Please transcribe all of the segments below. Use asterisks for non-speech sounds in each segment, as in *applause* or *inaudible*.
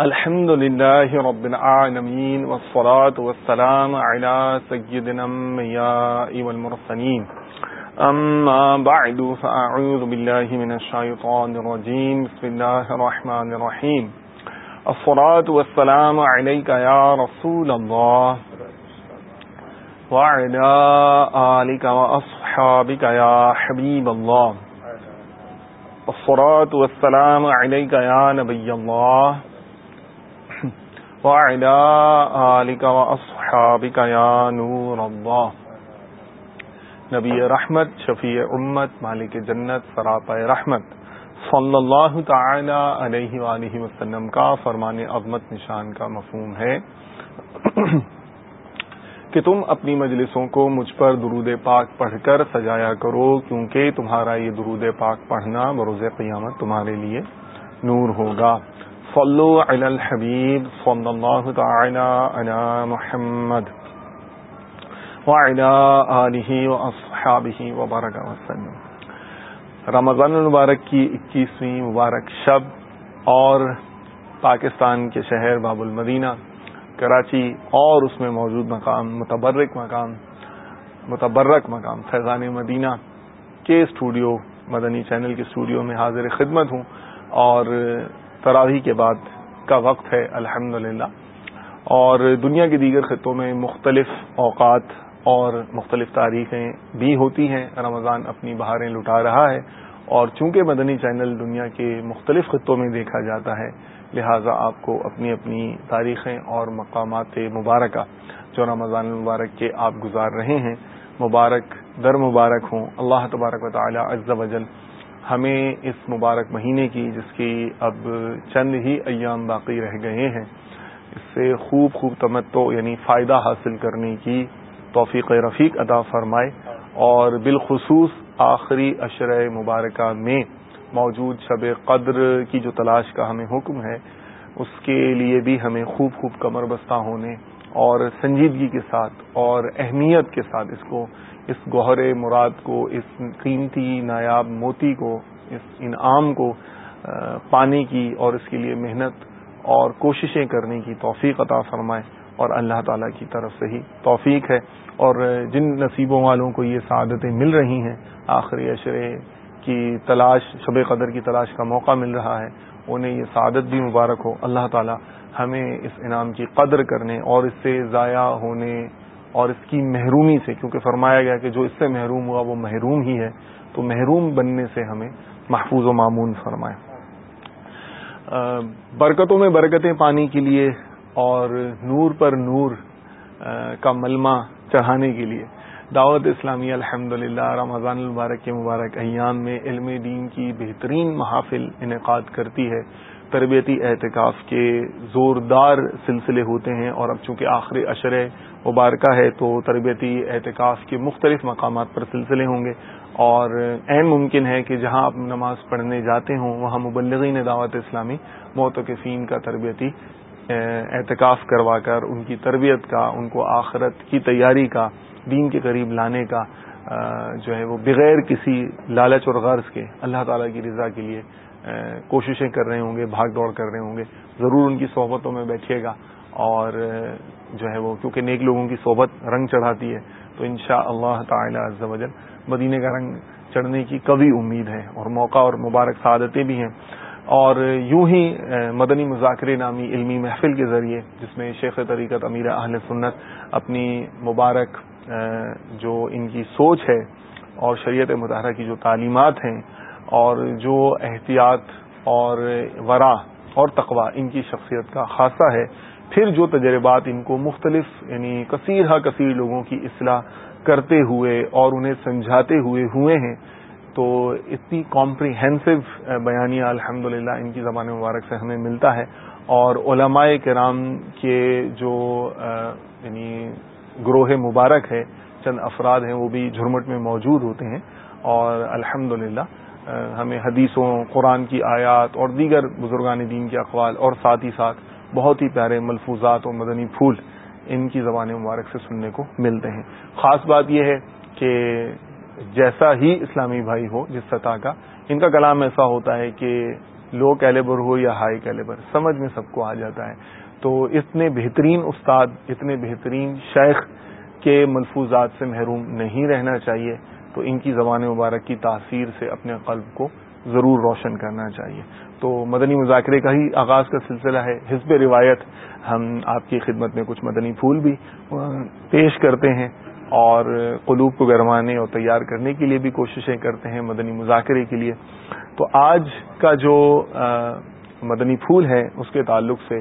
الحمد لله رب العالمين والصلاة والسلام على سيدنا الأنبياء والمرسلين. أما بعد، فأعوذ بالله من الشيطان الرجيم. بسم الله الرحمن الرحيم. الصلاة والسلام عليك يا رسول الله وعلى آلك وأصحابك يا حبيب الله. الصلاة والسلام عليك يا نبي الله وعلى آلك وأصحابك يا نور الله. نبی رحمت، شفیع امت، مالک جنت، سراپا رحمت. صلی اللہ تعالی علیہ وآلہ وسلم کا فرمان عظمت نشان کا مفہوم ہے *clears throat* کہ تم اپنی مجلسوں کو مجھ پر درود پاک پڑھ کر سجایا کرو، کیونکہ تمہارا یہ درود پاک پڑھنا بروز قیامت تمہارے لیے نور ہوگا۔ صلو علی الحبیب صلی اللہ تعالی علی محمد وعلی آلہ واصحابہ وبارک وسلم. رمضان المبارک کی اکیسویں مبارک شب اور پاکستان کے شہر باب المدینہ، کراچی اور اس میں موجود مقام، متبرک مقام متبرک مقام، فیضان مدینہ کے اسٹوڈیو مدنی چینل کے اسٹوڈیو میں حاضر خدمت ہوں اور تراوی کے بعد کا وقت ہے الحمد اور دنیا کے دیگر خطوں میں مختلف اوقات اور مختلف تاریخیں بھی ہوتی ہیں۔ رمضان اپنی بہاریں لٹا رہا ہے اور چونکہ مدنی چینل دنیا کے مختلف خطوں میں دیکھا جاتا ہے، لہٰذا آپ کو اپنی اپنی تاریخیں اور مقامات مبارکہ جو رمضان المبارک کے آپ گزار رہے ہیں، مبارک در مبارک ہوں۔ اللہ تبارک و تعالی عز و جل ہمیں اس مبارک مہینے کی، جس کی اب چند ہی ایام باقی رہ گئے ہیں، اس سے خوب خوب تمتو یعنی فائدہ حاصل کرنے کی توفیق رفیق ادا فرمائے۔ اور بالخصوص آخری اشرۂ مبارکہ میں موجود شب قدر کی جو تلاش کا ہمیں حکم ہے، اس کے لیے بھی ہمیں خوب خوب کمر بستہ ہونے اور سنجیدگی کے ساتھ اور اہمیت کے ساتھ اس کو اس گوہر مراد کو، اس قیمتی نایاب موتی کو، اس انعام کو پانے کی اور اس کے لیے محنت اور کوششیں کرنے کی توفیق عطا فرمائے اور اللہ تعالی کی طرف سے ہی توفیق ہے۔ اور جن نصیبوں والوں کو یہ سعادتیں مل رہی ہیں، آخری اشرے کی تلاش، شب قدر کی تلاش کا موقع مل رہا ہے، انہیں یہ سعادت بھی مبارک ہو۔ اللہ تعالی ہمیں اس انعام کی قدر کرنے اور اس سے ضائع ہونے اور اس کی محرومی سے، کیونکہ فرمایا گیا کہ جو اس سے محروم ہوا وہ محروم ہی ہے، تو محروم بننے سے ہمیں محفوظ و معمون فرمائے۔ برکتوں میں برکتیں پانے کے لیے اور نور پر نور کا ملمہ چڑھانے کے لیے۔ دعوت اسلامی الحمد للہ رمضان المبارک کے مبارک ایام میں علم دین کی بہترین محافل انعقاد کرتی ہے۔ تربیتی احتکاف کے زوردار سلسلے ہوتے ہیں اور اب چونکہ آخری اشر مبارکہ ہے تو تربیتی احتکاف کے مختلف مقامات پر سلسلے ہوں گے اور عین ممکن ہے کہ جہاں آپ نماز پڑھنے جاتے ہوں، وہاں مبلغین دعوت اسلامی موتقفین کا تربیتی احتکاف کروا کر ان کی تربیت کا، ان کو آخرت کی تیاری کا، دین کے قریب لانے کا جو ہے وہ بغیر کسی لالچ اور غرض کے اللہ تعالیٰ کی رضا کے لیے کوششیں کر رہے ہوں گے، بھاگ دوڑ کر رہے ہوں گے۔ ضرور ان کی صحبتوں میں بیٹھیے گا۔ اور جو ہے وہ، کیونکہ نیک لوگوں کی صحبت رنگ چڑھاتی ہے، تو ان شاء اللہ تعالیٰ وجل مدینے کا رنگ چڑھنے کی کبھی امید ہے اور موقع اور مبارک سعادتیں بھی ہیں۔ اور یوں ہی مدنی مذاکرے نامی علمی محفل کے ذریعے، جس میں شیخ طریقت امیر اہل سنت اپنی مبارک جو ان کی سوچ ہے اور شریعت مظاہرہ کی جو تعلیمات ہیں اور جو احتیاط اور ورا اور تقوا ان کی شخصیت کا خاصہ ہے، پھر جو تجربات ان کو مختلف یعنی کثیر ہا کثیر لوگوں کی اصلاح کرتے ہوئے اور انہیں سمجھاتے ہوئے ہوئے ہیں، تو اتنی کمپریہنسو بیانیہ الحمد ان کی زبان مبارک سے ہمیں ملتا ہے۔ اور علماء کرام کے جو یعنی گروہ مبارک ہے، چند افراد ہیں، وہ بھی جھرمٹ میں موجود ہوتے ہیں۔ اور الحمد ہمیں حدیثوں، قرآن کی آیات اور دیگر بزرگان دین کے اقوال اور ساتھ ہی ساتھ بہت ہی پیارے ملفوظات اور مدنی پھول ان کی زبان مبارک سے سننے کو ملتے ہیں۔ خاص بات یہ ہے کہ جیسا ہی اسلامی بھائی ہو، جس سطح کا، ان کا کلام ایسا ہوتا ہے کہ لو کیلیبر ہو یا ہائی کیلیبر، سمجھ میں سب کو آ جاتا ہے۔ تو اتنے بہترین استاد، اتنے بہترین شیخ کے ملفوظات سے محروم نہیں رہنا چاہیے۔ تو ان کی زبان مبارک کی تاثیر سے اپنے قلب کو ضرور روشن کرنا چاہیے۔ تو مدنی مذاکرے کا ہی آغاز کا سلسلہ ہے۔ حزب روایت، ہم آپ کی خدمت میں کچھ مدنی پھول بھی پیش کرتے ہیں اور قلوب کو گرمانے اور تیار کرنے کے لیے بھی کوششیں کرتے ہیں مدنی مذاکرے کے لیے۔ تو آج کا جو مدنی پھول ہے، اس کے تعلق سے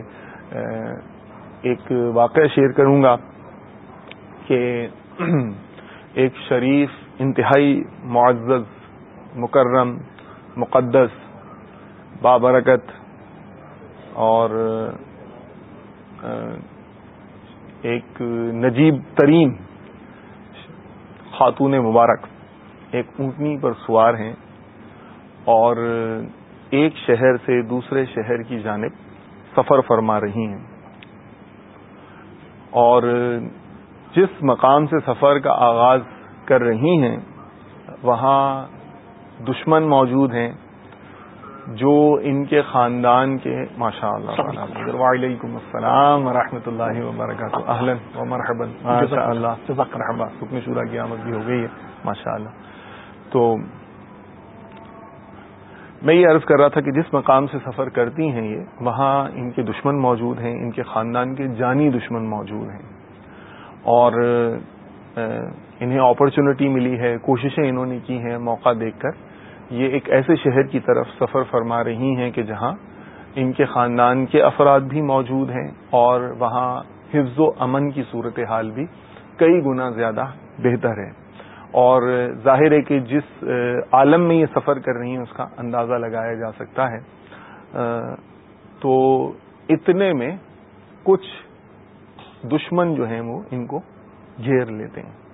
ایک واقعہ شیئر کروں گا کہ *clears throat* ایک شریف انتہائی معزز، مکرم، مقدس، بابرکت اور ایک نجیب ترین خاتون مبارک، ایک اونٹنی پر سوار ہیں اور ایک شہر سے دوسرے شہر کی جانب سفر فرما رہی ہیں۔ اور جس مقام سے سفر کا آغاز کر رہی ہیں وہاں دشمن موجود ہیں جو ان کے خاندان کے ماشاء اللہ وعلیکم السلام ورحمۃ اللہ وبرکاتہ۔ اہلن و مرحبن ماشاء اللہ حکم شورا کی آمد بھی ہو گئی ہے ماشاء اللہ تو میں یہ عرض کر رہا تھا کہ جس مقام سے سفر کرتی ہیں یہ وہاں ان کے دشمن موجود ہیں ان کے خاندان کے جانی دشمن موجود ہیں۔ اور انہیں اپرچونٹی ملی ہے، کوششیں انہوں نے کی ہیں موقع دیکھ کر۔ یہ ایک ایسے شہر کی طرف سفر فرما رہی ہیں کہ جہاں ان کے خاندان کے افراد بھی موجود ہیں اور وہاں حفظ و امن کی صورت حال بھی کئی گنا زیادہ بہتر ہے۔ اور ظاہر ہے کہ جس عالم میں یہ سفر کر رہی ہیں، اس کا اندازہ لگایا جا سکتا ہے۔ تو اتنے میں کچھ دشمن جو ہیں وہ ان کو گھیر لیتے ہیں۔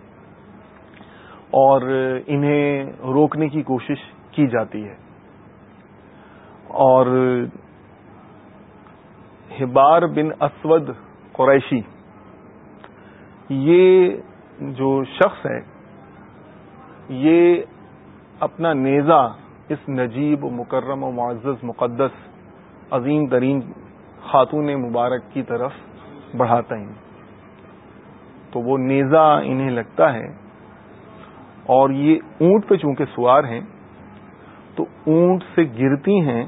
اور انہیں روکنے کی کوشش کی جاتی ہے۔ اور ہبار بن اسود قریشی، یہ جو شخص ہے، یہ اپنا نیزا اس نجیب و مکرم و معزز، مقدس، عظیم ترین خاتون مبارک کی طرف بڑھاتا ہے۔ تو وہ نیزا انہیں لگتا ہے اور یہ اونٹ پہ چونکہ سوار ہیں، تو اونٹ سے گرتی ہیں،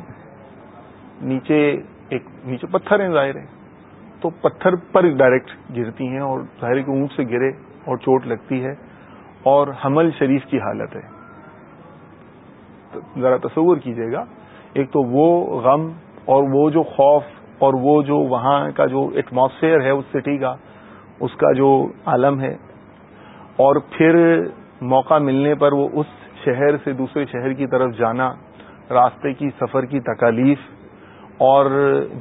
نیچے ایک، نیچے پتھر ہیں ظاہر ہے تو پتھر پر ڈائریکٹ گرتی ہیں اور ظاہر کہ اونٹ سے گرے اور چوٹ لگتی ہے اور حمل شریف کی حالت ہے۔ ذرا تصور کیجیے گا، ایک تو وہ غم اور وہ جو خوف اور وہ جو وہاں کا جو ایٹماسفیئر ہے، اس سٹی کا، اس کا جو عالم ہے، اور پھر موقع ملنے پر وہ اس شہر سے دوسرے شہر کی طرف جانا، راستے کی سفر کی تکالیف، اور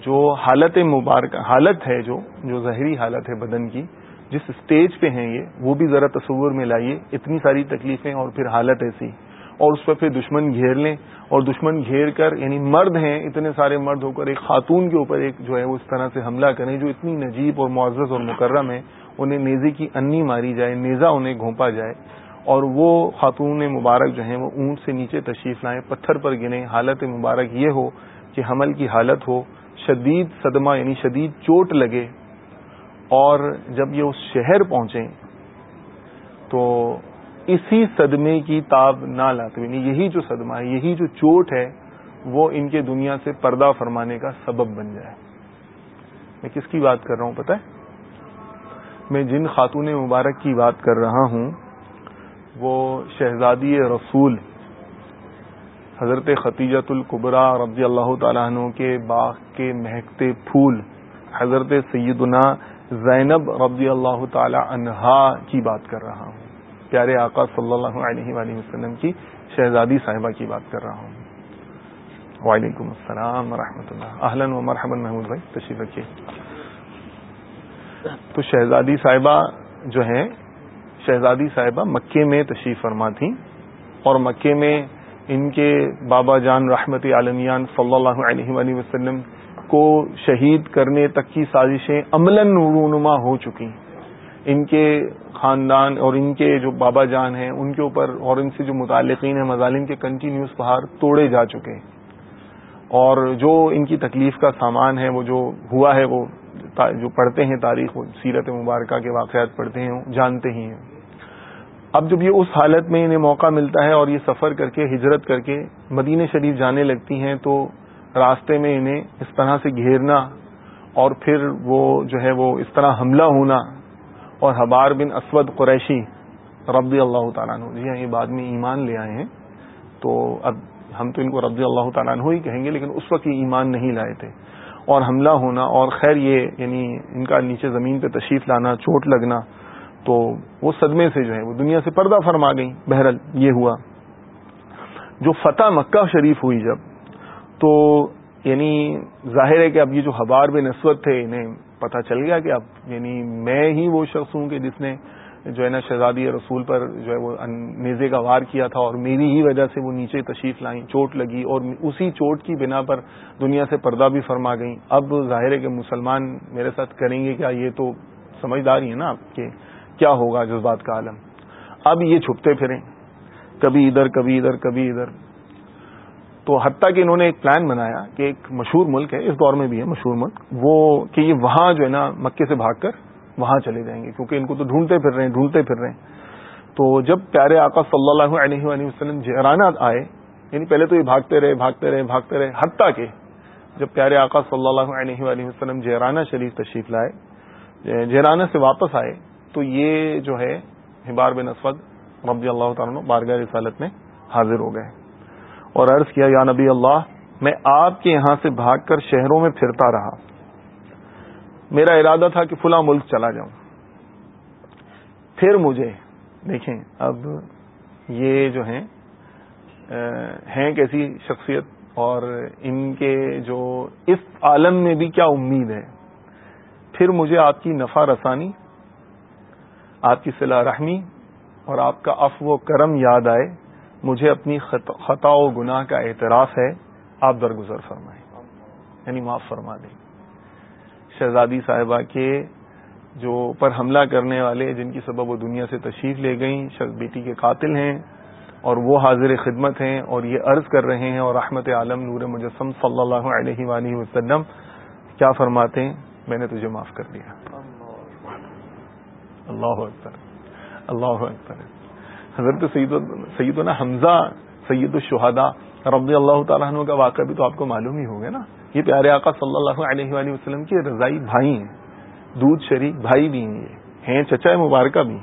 جو حالت مبارک، حالت ہے جو جو ظاہری حالت ہے بدن کی، جس اسٹیج پہ ہیں یہ، وہ بھی ذرا تصور میں لائیے، اتنی ساری تکلیفیں اور پھر حالت ایسی۔ اور اس پہ پھر دشمن گھیر لیں، اور دشمن گھیر کر یعنی مرد ہیں، اتنے سارے مرد ہو کر ایک خاتون کے اوپر ایک جو ہے وہ اس طرح سے حملہ کریں، جو اتنی نجیب اور معزز اور مکرم ہے انہیں نیزے کی انی ماری جائے نیزا انہیں گھونپا جائے۔ اور وہ خاتون مبارک جو ہیں وہ اونٹ سے نیچے تشریف لائیں، پتھر پر گنیں حالت مبارک یہ ہو کہ حمل کی حالت ہو، شدید صدمہ یعنی شدید چوٹ لگے اور جب یہ اس شہر پہنچیں تو اسی صدمے کی تاب نہ لاتے ہوئے یعنی یہی جو صدمہ ہے، یہی جو چوٹ ہے، وہ ان کے دنیا سے پردہ فرمانے کا سبب بن جائے۔ میں کس کی بات کر رہا ہوں پتہ ہے؟ میں جن خاتون مبارک کی بات کر رہا ہوں وہ شہزادی رسول حضرت ختیجت القبرا رضی اللہ تعالیٰ عنہ کے باغ کے مہکتے پھول، حضرت سیدنا زینب رضی اللہ تعالی عنہا کی بات کر رہا ہوں۔ پیارے آقا صلی اللہ علیہ وآلہ وسلم کی شہزادی صاحبہ کی بات کر رہا ہوں۔ وعلیکم السلام ورحمۃ اللہ۔ اہلن و مرحمن محمود بھائی، تشریف رکھیے۔ تو شہزادی صاحبہ جو ہیں شہزادی صاحبہ مکے میں تشریف فرما تھیں اور مکے میں ان کے بابا جان رحمت عالمیان صلی اللہ علیہ وآلہ وسلم کو شہید کرنے تک کی سازشیں عمل رونما ہو چکی ان کے خاندان اور ان کے جو بابا جان ہیں، ان کے اوپر اور ان سے جو متعلقین ہیں، مظالم کے کنٹینیوس پہاڑ توڑے جا چکے۔ اور جو ان کی تکلیف کا سامان ہے، وہ جو ہوا ہے، وہ جو پڑھتے ہیں تاریخ سیرت مبارکہ کے واقعات پڑھتے ہیں جانتے ہی ہیں۔ اب جب یہ اس حالت میں انہیں موقع ملتا ہے اور یہ سفر کر کے، ہجرت کر کے مدینہ شریف جانے لگتی ہیں، تو راستے میں انہیں اس طرح سے گھیرنا اور پھر وہ جو ہے وہ اس طرح حملہ ہونا اور حبار بن اسود قریشی ربی اللہ تعالیٰ عنہ جی ہاں یہ بعد میں ایمان لے آئے ہیں۔ تو اب ہم تو ان کو ربی اللہ تعالیٰ عنہ ہی کہیں گے، لیکن اس وقت یہ ایمان نہیں لائے تھے۔ اور حملہ ہونا اور خیر یہ یعنی ان کا نیچے زمین پہ تشریف لانا، چوٹ لگنا تو وہ صدمے سے جو ہے وہ دنیا سے پردہ فرما گئی بہرل یہ ہوا۔ جو فتح مکہ شریف ہوئی جب، تو یعنی ظاہر ہے کہ اب یہ جو حبار بے نسبت تھے، انہیں پتہ چل گیا کہ اب یعنی میں ہی وہ شخص ہوں کہ جس نے جو ہے نا شہزادی رسول پر جو ہے وہ نیزے کا وار کیا تھا اور میری ہی وجہ سے وہ نیچے تشریف لائیں، چوٹ لگی اور اسی چوٹ کی بنا پر دنیا سے پردہ بھی فرما گئیں۔ اب ظاہر ہے کہ مسلمان میرے ساتھ کریں گے کیا؟ یہ تو سمجھداری ہے نا کہ کیا ہوگا جذبات کا عالم؟ اب یہ چھپتے پھریں۔ کبھی ادھر کبھی ادھر کبھی ادھر۔ تو حتیٰ کہ انہوں نے ایک پلان بنایا کہ ایک مشہور ملک ہے، اس دور میں بھی ہے مشہور ملک، وہ کہ یہ وہاں جو ہے نا مکے سے بھاگ کر وہاں چلے جائیں گے، کیونکہ ان کو تو ڈھونڈتے پھر رہے ہیں، ڈھونڈتے پھر رہے ہیں۔ تو جب پیارے آقا صلی اللہ علیہ وآلہ وسلم جہرانہ آئے یعنی پہلے تو یہ بھاگتے رہے بھاگتے رہے بھاگتے رہے، حتیٰ کہ جب پیارے آقا صلی اللہ علیہ وآلہ وسلم جہرانہ شریف تشریف لائے جہرانہ سے واپس آئے تو یہ جو ہے ہبار بن اسود ربی اللہ تعالیٰ بارگاہ رسالت میں حاضر ہو گئے۔ اور عرض کیا، یا نبی اللہ، میں آپ کے یہاں سے بھاگ کر شہروں میں پھرتا رہا۔ میرا ارادہ تھا کہ فلاں ملک چلا جاؤں۔ پھر مجھے، دیکھیں، اب یہ جو ہیں ہیں کیسی شخصیت؟ اور ان کے جو اس عالم میں بھی کیا امید ہے؟ پھر مجھے آپ کی نفع رسانی آپ کی صلاح رحمی اور آپ کا اف و کرم یاد آئے، مجھے اپنی خطا و گناہ کا اعتراف ہے، آپ درگزر فرمائیں۔ یعنی معاف فرما دیں۔ شہزادی صاحبہ کے جو پر حملہ کرنے والے، جن کی سبب وہ دنیا سے تشریف لے گئیں بیٹی کے قاتل ہیں اور وہ حاضر خدمت ہیں اور یہ عرض کر رہے ہیں، اور رحمت عالم نور مجسم صلی اللہ علیہ وآلہ وسلم کیا فرماتے ہیں؟ میں نے تجھے معاف کر دیا۔ اللہ اکبر. اللہ اکبر. حضرت سید سیدنا حمزہ سید الشہدا رضی اللہ تعالیٰ عنہ کا واقعہ بھی تو آپ کو معلوم ہی ہوگا نا. یہ پیارے آقا صلی اللہ علیہ وآلہ وسلم کے رضائی بھائی ہیں. دودھ شریک بھائی بھی ہیں. یہ ہیں چچا مبارکہ بھی.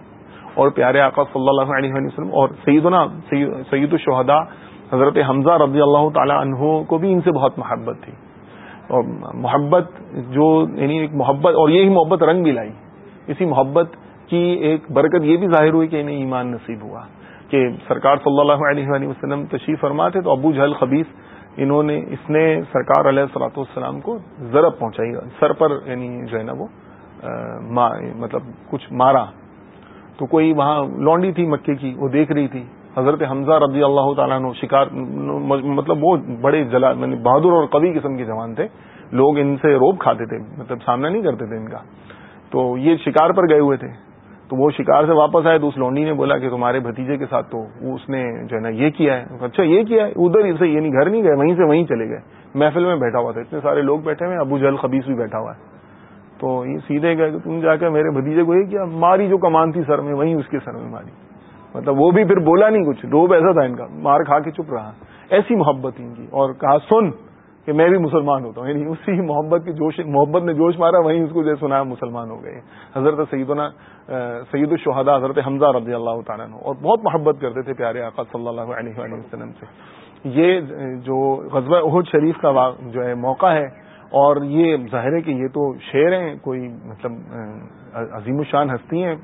اور پیارے آقا صلی اللہ علیہ وآلہ وسلم اور سیدنا سید الشہدا حضرت حمزہ رضی اللہ تعالی عنہ کو بھی ان سے بہت محبت تھی. اور محبت جو یعنی ایک محبت اور یہی محبت رنگ بھی لائی. اسی محبت کی ایک برکت یہ بھی ظاہر ہوئی کہ انہیں ایمان نصیب ہوا کہ سرکار صلی اللہ علیہ وآلہ وسلم تشریف فرما تھے تو ابو جہل خبیص انہوں نے اس نے سرکار علیہ سلاۃ والسلام کو ضرب پہنچائی، سر پر یعنی جو ہے نا وہ مطلب کچھ مارا۔ تو کوئی وہاں لونڈی تھی مکے کی، وہ دیکھ رہی تھی۔ حضرت حمزہ رضی اللہ تعالیٰ نے شکار مطلب وہ بڑے جلا یعنی بہادر اور قوی قسم کے جوان تھے۔ لوگ ان سے روب کھاتے تھے مطلب سامنا نہیں کرتے تھے ان کا۔ تو یہ شکار پر گئے ہوئے تھے۔ تو وہ شکار سے واپس آئے تو اس لونڈی نے بولا کہ تمہارے بھتیجے کے ساتھ تو اس نے جو ہے نا یہ کیا ہے۔ اچھا یہ کیا ہے؟ ادھر ہی سے یعنی گھر نہیں گئے، وہیں سے وہیں چلے گئے۔ محفل میں بیٹھا ہوا تھا۔ اتنے سارے لوگ بیٹھے ہوئے ابو جل خبیص بھی بیٹھا ہوا ہے۔ تو یہ سیدھے گئے کہ تم جا کے میرے بھتیجے کو یہ کیا؟ ماری جو کمان تھی سر میں، وہیں اس کے سر میں ماری۔ مطلب وہ بھی پھر بولا نہیں کچھ روب ایسا تھا ان کا، مار کھا کے چپ رہا۔ ایسی محبت ان کی۔ اور کہا، سن کہ میں بھی مسلمان ہوتا ہوں۔ یعنی اسی محبت کی جوش، محبت نے جوش مارا، وہیں اس کو جو سنا مسلمان ہو گئے۔ حضرت سیدنا، سید الشہدا حضرت حمزہ رضی اللہ تعالیٰ اور بہت محبت کرتے تھے پیارے آقا صلی اللہ علیہ وآلہ وسلم سے۔ یہ جو غزوہ عہد شریف کا جو ہے، موقع ہے، اور یہ ظاہر ہے کہ یہ تو شعر ہیں، کوئی مطلب عظیم الشان ہستی ہیں۔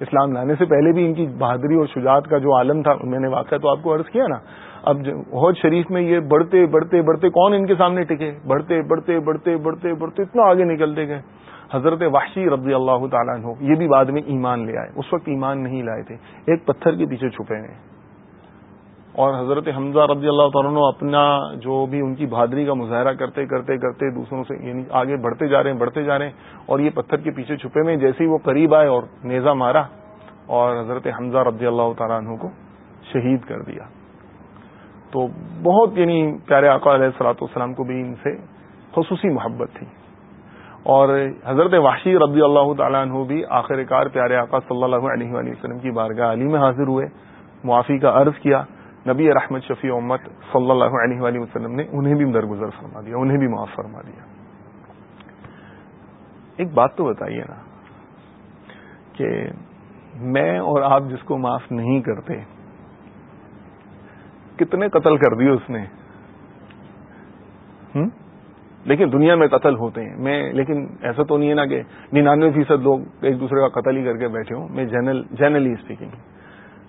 اسلام لانے سے پہلے بھی ان کی بہادری اور شجاعت کا جو عالم تھا میں نے واقعہ تو آپ کو عرض کیا نا۔ اب عہد شریف میں یہ بڑھتے بڑھتے بڑھتے کون ان کے سامنے ٹکے؟ بڑھتے بڑھتے بڑھتے بڑھتے بڑھتے اتنا آگے نکلتے گئے۔ حضرت وحشی رضی اللہ تعالیٰ ہو یہ بھی بعد میں ایمان لے آئے۔ اس وقت ایمان نہیں لائے تھے۔ ایک پتھر کے پیچھے چھپے ہیں اور حضرت حمزہ رضی اللہ تعالیٰ اپنا جو بھی ان کی بہادری کا مظاہرہ کرتے کرتے کرتے دوسروں سے یعنی آگے بڑھتے جا رہے ہیں، بڑھتے جا رہے ہیں۔ اور یہ پتھر کے پیچھے چھپے میں جیسے ہی وہ قریب آئے اور نیزا مارا اور حضرت حمزہ رضی اللہ تعالیٰ عنہ کو شہید کر دیا۔ تو بہت یعنی پیارے آقا علیہ السلاۃ والسلام کو بھی ان سے خصوصی محبت تھی۔ اور حضرت واشی رضی اللہ تعالیٰ عنہ بھی آخر کار پیارے آقا صلی اللہ علیہ وآلہ وسلم کی بارگاہ علی میں حاضر ہوئے۔ معافی کا عرض کیا۔ نبی رحمت شفیع امت صلی اللہ علیہ وآلہ وسلم نے انہیں بھی درگزر فرما دیا، انہیں بھی معاف فرما دیا۔ ایک بات تو بتائیے نا کہ میں اور آپ جس کو معاف نہیں کرتے کتنے قتل کر دیے اس نے؟ لیکن دنیا میں قتل ہوتے ہیں۔ میں، لیکن ایسا تو نہیں ہے نا کہ ننانوے فیصد لوگ ایک دوسرے کا قتل ہی کر کے بیٹھے ہوں۔ میں جنرلی اسپیکنگ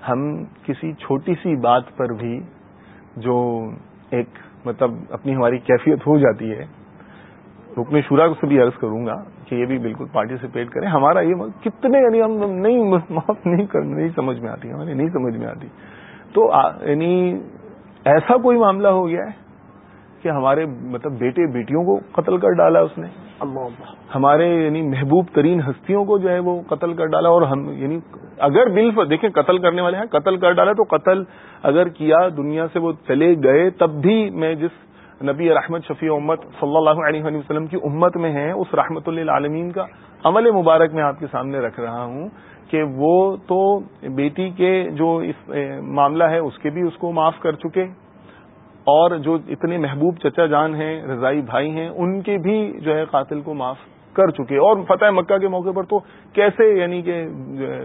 ہم کسی چھوٹی سی بات پر بھی جو ایک مطلب اپنی ہماری کیفیت ہو جاتی ہے، رکن شورا سے بھی عرض کروں گا کہ یہ بھی بالکل پارٹیسپیٹ کریں۔ ہمارا یہ کتنے یعنی ہم نہیں معاف نہیں کر نہیں سمجھ میں آتی ہماری نہیں سمجھ میں آتی۔ تو یعنی ایسا کوئی معاملہ ہو گیا ہے کہ ہمارے مطلب بیٹے بیٹیوں کو قتل کر ڈالا اس نے؟ ہمارے یعنی محبوب ترین ہستیوں کو جو ہے وہ قتل کر ڈالا اور ہم یعنی اگر بل دیکھیں قتل کرنے والے ہیں قتل کر ڈالا تو قتل اگر کیا دنیا سے وہ چلے گئے تب بھی میں جس نبی رحمت شفیع امت صلی اللہ علیہ وسلم کی امت میں ہیں اس رحمت اللہ عالمین کا عمل مبارک میں آپ کے سامنے رکھ رہا ہوں۔ کہ وہ تو بیٹی کے جو اس معاملہ ہے، اس کے بھی اس کو معاف کر چکے اور جو اتنے محبوب چچا جان ہیں، رضائی بھائی ہیں، ان کے بھی جو ہے قاتل کو معاف کر چکے اور فتح مکہ کے موقع پر تو کیسے یعنی کہ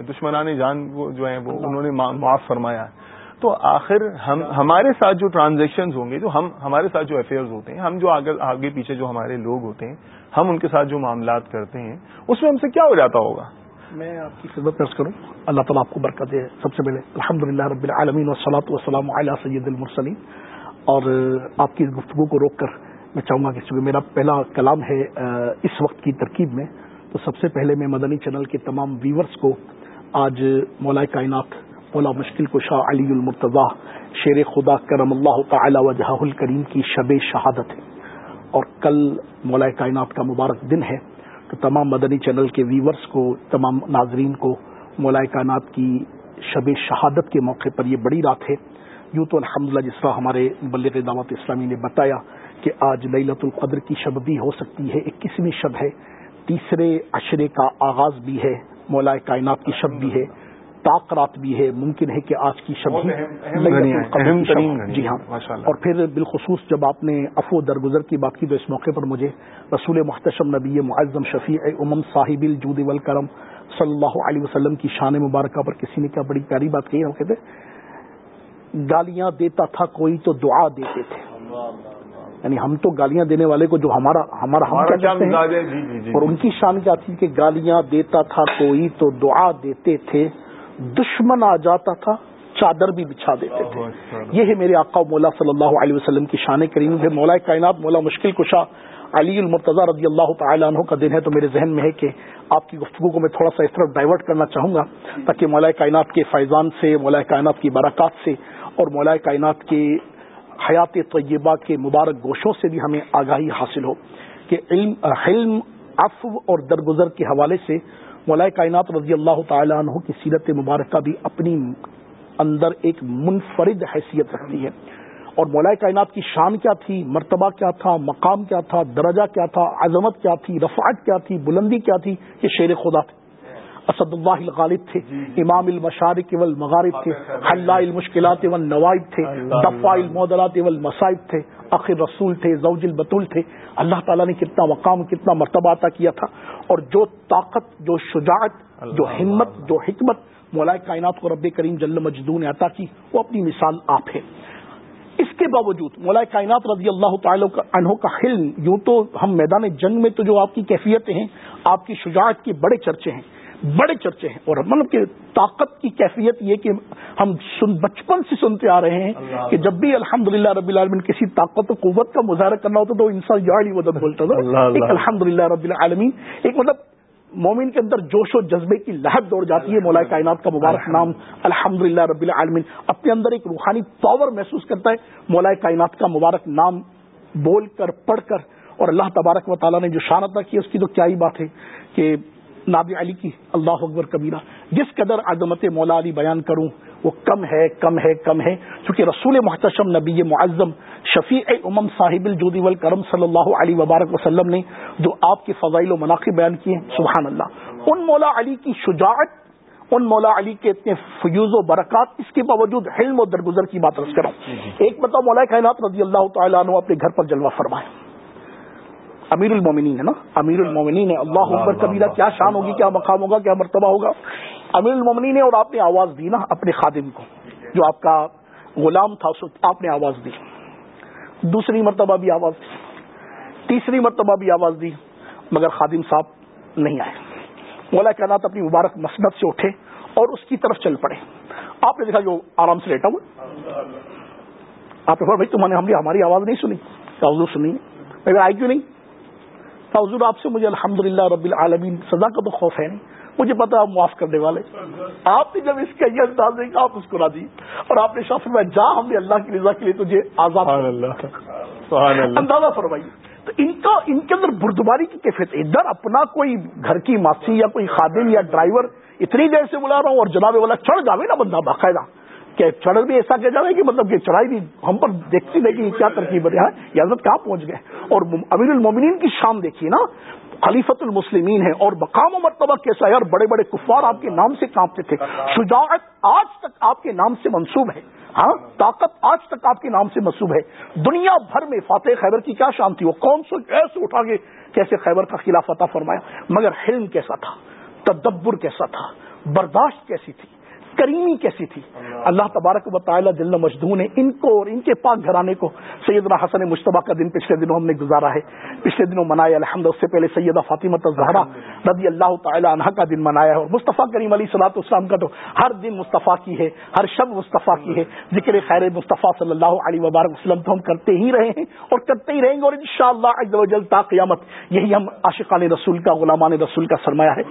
دشمنان جان جو ہیں، وہ انہوں نے معاف فرمایا ہے۔ تو آخر ہم، ہمارے ساتھ جو ٹرانزیکشن ہوں گے، جو ہم، ہمارے ساتھ جو افیئرز ہوتے ہیں، ہم جو آگے پیچھے جو ہمارے لوگ ہوتے ہیں، ہم ان کے ساتھ جو معاملات کرتے ہیں، اس میں ہم سے کیا ہو جاتا ہوگا؟ میں آپ کی خدمت پیش کروں، اللہ تعالیٰ آپ کو برکت دے۔ سب سے پہلے الحمد للہ رب العالمین وسلاۃ وسلم علیہ سید المرسلیم اور آپ کی گفتگو کو روک کر میں چاہوں گا کہ چونکہ میرا پہلا کلام ہے اس وقت کی ترکیب میں، تو سب سے پہلے میں مدنی چینل کے تمام ویورز کو آج مولا کائنات مولا مشکل کشا علی المرتضی شیر خدا کرم اللہ تعالی وجہ الکریم کی شب شہادت ہے۔ اور کل مولا کائنات کا مبارک دن ہے۔ تو تمام مدنی چینل کے ویورز کو، تمام ناظرین کو مولا کائنات کی شب شہادت کے موقع پر یہ بڑی رات ہے۔ یوں تو الحمد جس طرح ہمارے مبلغ دعوت اسلامی نے بتایا کہ آج للت القدر کی شب بھی ہو سکتی ہے اکیسویں شب ہے۔ تیسرے اشرے کا آغاز بھی ہے مولا کائنات کی شب بھی ہے۔ رات بھی ہے ممکن ہے کہ آج کی شب جی ہاں۔ اور پھر بالخصوص جب آپ نے افو درگزر کی بات کی تو اس موقع پر مجھے رسول محتشم نبی معظم شفیع امم صاحب الجود والکرم صلی اللہ علیہ وسلم کی شان مبارکہ پر کسی نے کیا بڑی پیاری بات کہی؟ کہتے گالیاں دیتا تھا کوئی تو دعا دیتے تھے۔ یعنی ہم تو گالیاں دینے والے کو جو ہمارا ہمارا ہم کیا ہیں؟ جی، جی، جی، اور ان کی شان کیا تھی کہ گالیاں دیتا تھا کوئی تو دعا دیتے تھے۔ دشمن آ جاتا تھا چادر بھی بچھا دیتے تھے۔ یہ ہے میرے آقا مولا صلی اللہ علیہ وسلم کی شان کریم ہے۔ مولا کائنات مولا مشکل کشا علی المرتضی رضی اللہ تعالیٰ عنہ کا دن ہے۔ تو میرے ذہن میں ہے کہ آپ کی گفتگو کو میں تھوڑا سا اس طرح ڈائیورٹ کرنا چاہوں گا تاکہ مولا کائنات کے فیضان سے مولا کائنات کی برکات سے اور مولا کائنات کے حیات طیبہ کے مبارک گوشوں سے بھی ہمیں آگاہی حاصل ہو۔ کہ علم حلم عفو اور درگزر کے حوالے سے مولا کائنات رضی اللہ تعالیٰ عنہ کی سیرت مبارکہ بھی اپنی اندر ایک منفرد حیثیت رکھتی ہے۔ اور مولا کائنات کی شان کیا تھی؟ مرتبہ کیا تھا؟ مقام کیا تھا؟ درجہ کیا تھا؟ عظمت کیا تھی؟ رفعت کیا تھی؟ بلندی کیا تھی؟ یہ شیر خدا تھے اسد اللہ الغالب تھے امام المشارق والمغارب تھے حلہ المشکلات والنوائب تھے دفاع المعدلات والمصائب تھے آخر رسول تھے زوج البتول تھے۔ اللہ تعالیٰ نے کتنا مقام کتنا مرتبہ عطا کیا تھا۔ اور جو طاقت جو شجاعت جو ہمت جو حکمت مولا کائنات کو رب کریم جل مجدون نے عطا کی وہ اپنی مثال آپ ہے۔ اس کے باوجود مولا کائنات رضی اللہ تعالی عنہ کا حلم یوں تو ہم میدان جنگ میں تو جو آپ کی کیفیتیں ہیں آپ کی شجاعت کے بڑے چرچے ہیں۔ بڑے چرچے ہیں اور مطلب کہ طاقت کی کیفیت یہ کہ ہم سن بچپن سے سنتے آ رہے ہیں کہ جب بھی الحمد للہ رب العالمین کسی طاقت و قوت کا مظاہرہ کرنا ہوتا تو انسان جاڑی مدد بولتا تھا۔ الحمد للہ رب العالمین ایک مطلب مومن کے اندر جوش و جذبے کی لہر دوڑ جاتی ہے مولا کائنات کا مبارک نام الحمد للہ رب العالمین۔ اپنے اندر ایک روحانی پاور محسوس کرتا ہے مولا کائنات کا مبارک نام بول کر پڑھ کر۔ اور اللہ تبارک و تعالیٰ نے جو شانتا کی اس کی تو کیا ہی بات ہے کہ ناب علی کی اللہ اکبر کبیرہ۔ جس قدر عظمت مولا علی بیان کروں وہ کم ہے کم ہے کم ہے۔ چونکہ رسول محتشم نبی معظم شفیع امم صاحب الجودی والکرم صلی اللہ علیہ وبارک وسلم نے جو آپ کے فضائل و مناقب بیان کیے ہیں سبحان اللہ۔ ان مولا علی کی شجاعت ان مولا علی کے اتنے فیوز و برکات اس کے باوجود حلم و درگزر کی بات رس کروں۔ ایک بتاؤ مولا کائنات رضی اللہ تعالیٰ عنہ اپنے گھر پر جلوہ فرمائے۔ امیر المومنین ہے نا؟ امیر المومنین ہے۔ اللہ عمر کبیرہ کیا شان ہوگی کیا مقام ہوگا کیا مرتبہ ہوگا؟ امیر المومنین ہے اور آپ نے آواز دی نا اپنے خادم کو جو آپ کا غلام تھا آپ نے آواز دی۔ دوسری مرتبہ بھی آواز دی۔ تیسری مرتبہ بھی آواز دی مگر خادم صاحب نہیں آئے۔ مولا کائنات اپنی مبارک مسنت سے اٹھے اور اس کی طرف چل پڑے۔ آپ نے دیکھا جو آرام سے لیٹا ہوا؟ آپ نے بھائی تمہوں نے ہم نے ہماری آواز نہیں سنی۔ حضور سنی؟ میں آئی کیوں نہیں؟ حضور آپ سے مجھے الحمد للہ رب العالمین سزا کا تو خوف ہے نہیں۔ مجھے پتا آپ معاف کرنے والے۔ آپ نے جب اس کا یہ انداز دیکھا آپ اس کو راضی اور آپ نے شاف میں جا ہم نے اللہ کی رضا کے لیے تجھے آزاد اندازہ فرمائیے۔ تو ان کا ان کے اندر بردباری کی کیفیت۔ ادھر اپنا کوئی گھر کی ماسی یا کوئی خادم یا ڈرائیور اتنی دیر سے بلا رہا ہوں اور جناب والا چڑھ جاوے نا بندہ باقاعدہ۔ کہ چڑھ بھی ایسا کیا جا رہا ہے کہ مطلب کہ چڑھائی بھی ہم پر دیکھتی نہیں کہ کیا ترکیب ہے، یہ حضرت کہاں پہنچ گئے؟ اور امیر المومنین کی شام دیکھیے نا خلیفت المسلمین ہے اور بقام و مرتبہ کیسا ہے، اور بڑے بڑے کفار آپ کے نام سے کانپتے تھے۔ شجاعت آج تک آپ کے نام سے منسوب ہے۔ ہاں طاقت آج تک آپ کے نام سے منسوب ہے۔ دنیا بھر میں فاتح خیبر کی کیا شان تھی؟ وہ کون سو ایسے اٹھا کے کیسے خیبر کا خلاف عطا فرمایا؟ مگر حلم کیسا تھا، تدبر کیسا تھا، برداشت کیسی تھی؟ کریمی کیسی تھی؟ اللہ. تبارک و تعالیٰ دل مجدو نے ان کو اور ان کے پاک گھرانے کو سیدنا حسن مشتبہ کا دن پچھلے دنوں ہم نے گزارا ہے۔ پچھلے دنوں منایا الحمد اس سے پہلے سیدہ فاطمہ زہرا رضی اللہ تعالیٰ عنہ کا دن منایا ہے اور مصطفیٰ کریم علی صلاح اسلام کا تو ہر دن مصطفیٰ کی ہے ہر شب مصطفیٰ کی ہے۔ ذکر خیر مصطفیٰ صلی اللہ علیہ وبارک وسلم تو ہم کرتے ہی رہے ہیں اور کرتے ہی رہیں گے اور ان شاء اللہ تا قیامت یہی ہم عاشقان رسول کا غلامان رسول کا سرمایہ ہے۔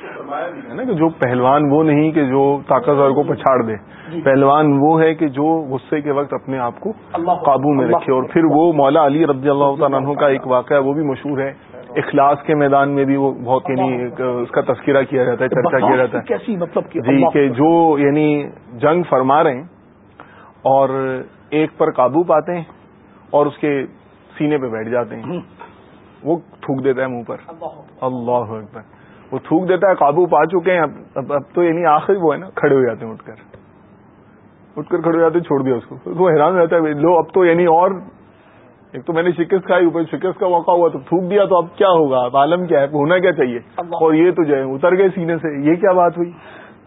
جو پہلوان وہ نہیں کہ جو طاقتور کو پچھاڑ دے۔ جی۔ پہلوان وہ ہے کہ جو غصے کے وقت اپنے آپ کو قابو میں رکھے۔ اور پھر وہ مولا علی رضی اللہ تعالیٰ عنہ کا ایک واقعہ وہ بھی مشہور ہے۔ اخلاص کے میدان میں بھی وہ بہت یعنی اس کا تذکرہ کیا جاتا ہے چرچا کیا جاتا ہے۔ مطلب جی کہ جو یعنی جنگ فرما رہے ہیں اور ایک پر قابو پاتے ہیں اور اس کے سینے پہ بیٹھ جاتے ہیں۔ وہ تھوک دیتا ہے منہ پر۔ اللہ اکبر۔ وہ تھوک دیتا ہے قابو پا چکے ہیں اب اب تو یعنی آخر وہ ہے نا کھڑے ہو جاتے ہیں اٹھ کر۔ اٹھ کر کھڑے ہو جاتے چھوڑ دیا اس کو۔ وہ حیران ہو جاتا ہے لو اب تو یعنی اور ایک تو میں نے شکست کھائی اوپر شکست کا موقع ہوا تو تھوک دیا تو اب کیا ہوگا؟ اب عالم کیا ہے؟ ہونا کیا چاہیے؟ اور یہ تو جو اتر گئے سینے سے۔ یہ کیا بات ہوئی؟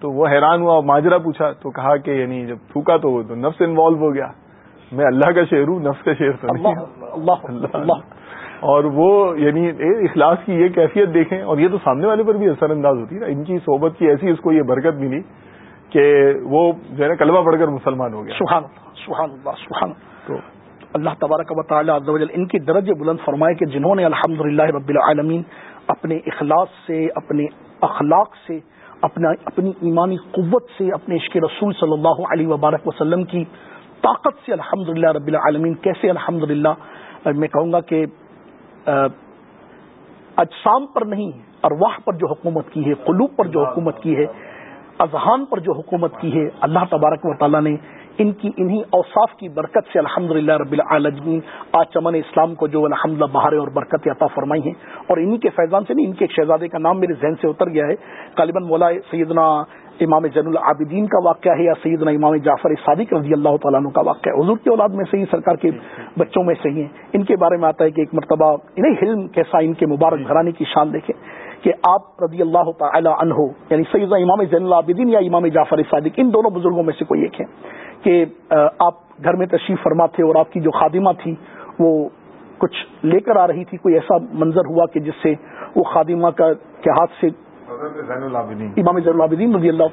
تو وہ حیران ہوا ماجرا پوچھا تو کہا کہ یعنی جب تھوکا تو وہ تو نفس انوالو ہو گیا۔ میں اللہ کا شعر ہوں نفس کا شعر تو اللہ۔ اور وہ یعنی اخلاص کی یہ کیفیت دیکھیں اور یہ تو سامنے والے پر بھی اثر انداز ہوتی ہے نا ان کی صحبت کی ایسی اس کو یہ برکت ملی کہ وہ جو ہے نا کلبہ پڑھ کر مسلمان ہو گیا۔ سبحان سبحان سبحان اللہ۔ تو اللہ تبارک و تعالیٰ ان کی درج بلند فرمائے کہ جنہوں نے الحمد رب العالمین اپنے اخلاص سے اپنے اخلاق سے اپنا اپنی ایمانی قوت سے اپنے عشق رسول صلی اللہ علیہ وبارک وسلم کی طاقت سے الحمد رب العالمین کیسے الحمد میں کہوں گا کہ اجسام پر نہیں ارواح پر جو حکومت کی ہے قلوب پر جو حکومت کی ہے اذہان پر جو حکومت کی ہے اللہ تبارک و تعالیٰ نے ان کی انہی اوصاف کی برکت سے الحمد للہ رب العالمین آج چمن اسلام کو جو الحمد للہ بہارے اور برکت عطا فرمائی ہیں اور انہی کے فیضان سے نہیں ان کے ایک شہزادے کا نام میرے ذہن سے اتر گیا ہے غالباً مولا سیدنا امام زین العابدین کا واقعہ ہے یا سیدنا امام جعفر صادق رضی اللہ تعالیٰ عنہ کا واقعہ ہے۔ حضور کی اولاد میں سے ہی سرکار کے بچوں میں سے ہی ہیں۔ ان کے بارے میں آتا ہے کہ ایک مرتبہ انہیں حلم کیسا ان کے مبارک گھرانے کی شان دیکھیں کہ آپ رضی اللہ تعالی عنہ یعنی سیدنا امام زین العابدین یا امام جعفر صادق ان دونوں بزرگوں میں سے کوئی ایک ہے کہ آپ گھر میں تشریف فرما تھے اور آپ کی جو خادمہ تھی وہ کچھ لے کر آ رہی تھی۔ کوئی ایسا منظر ہوا کہ جس سے وہ خادمہ کا کے ہاتھ سے امام زین العابدین رضی اللہ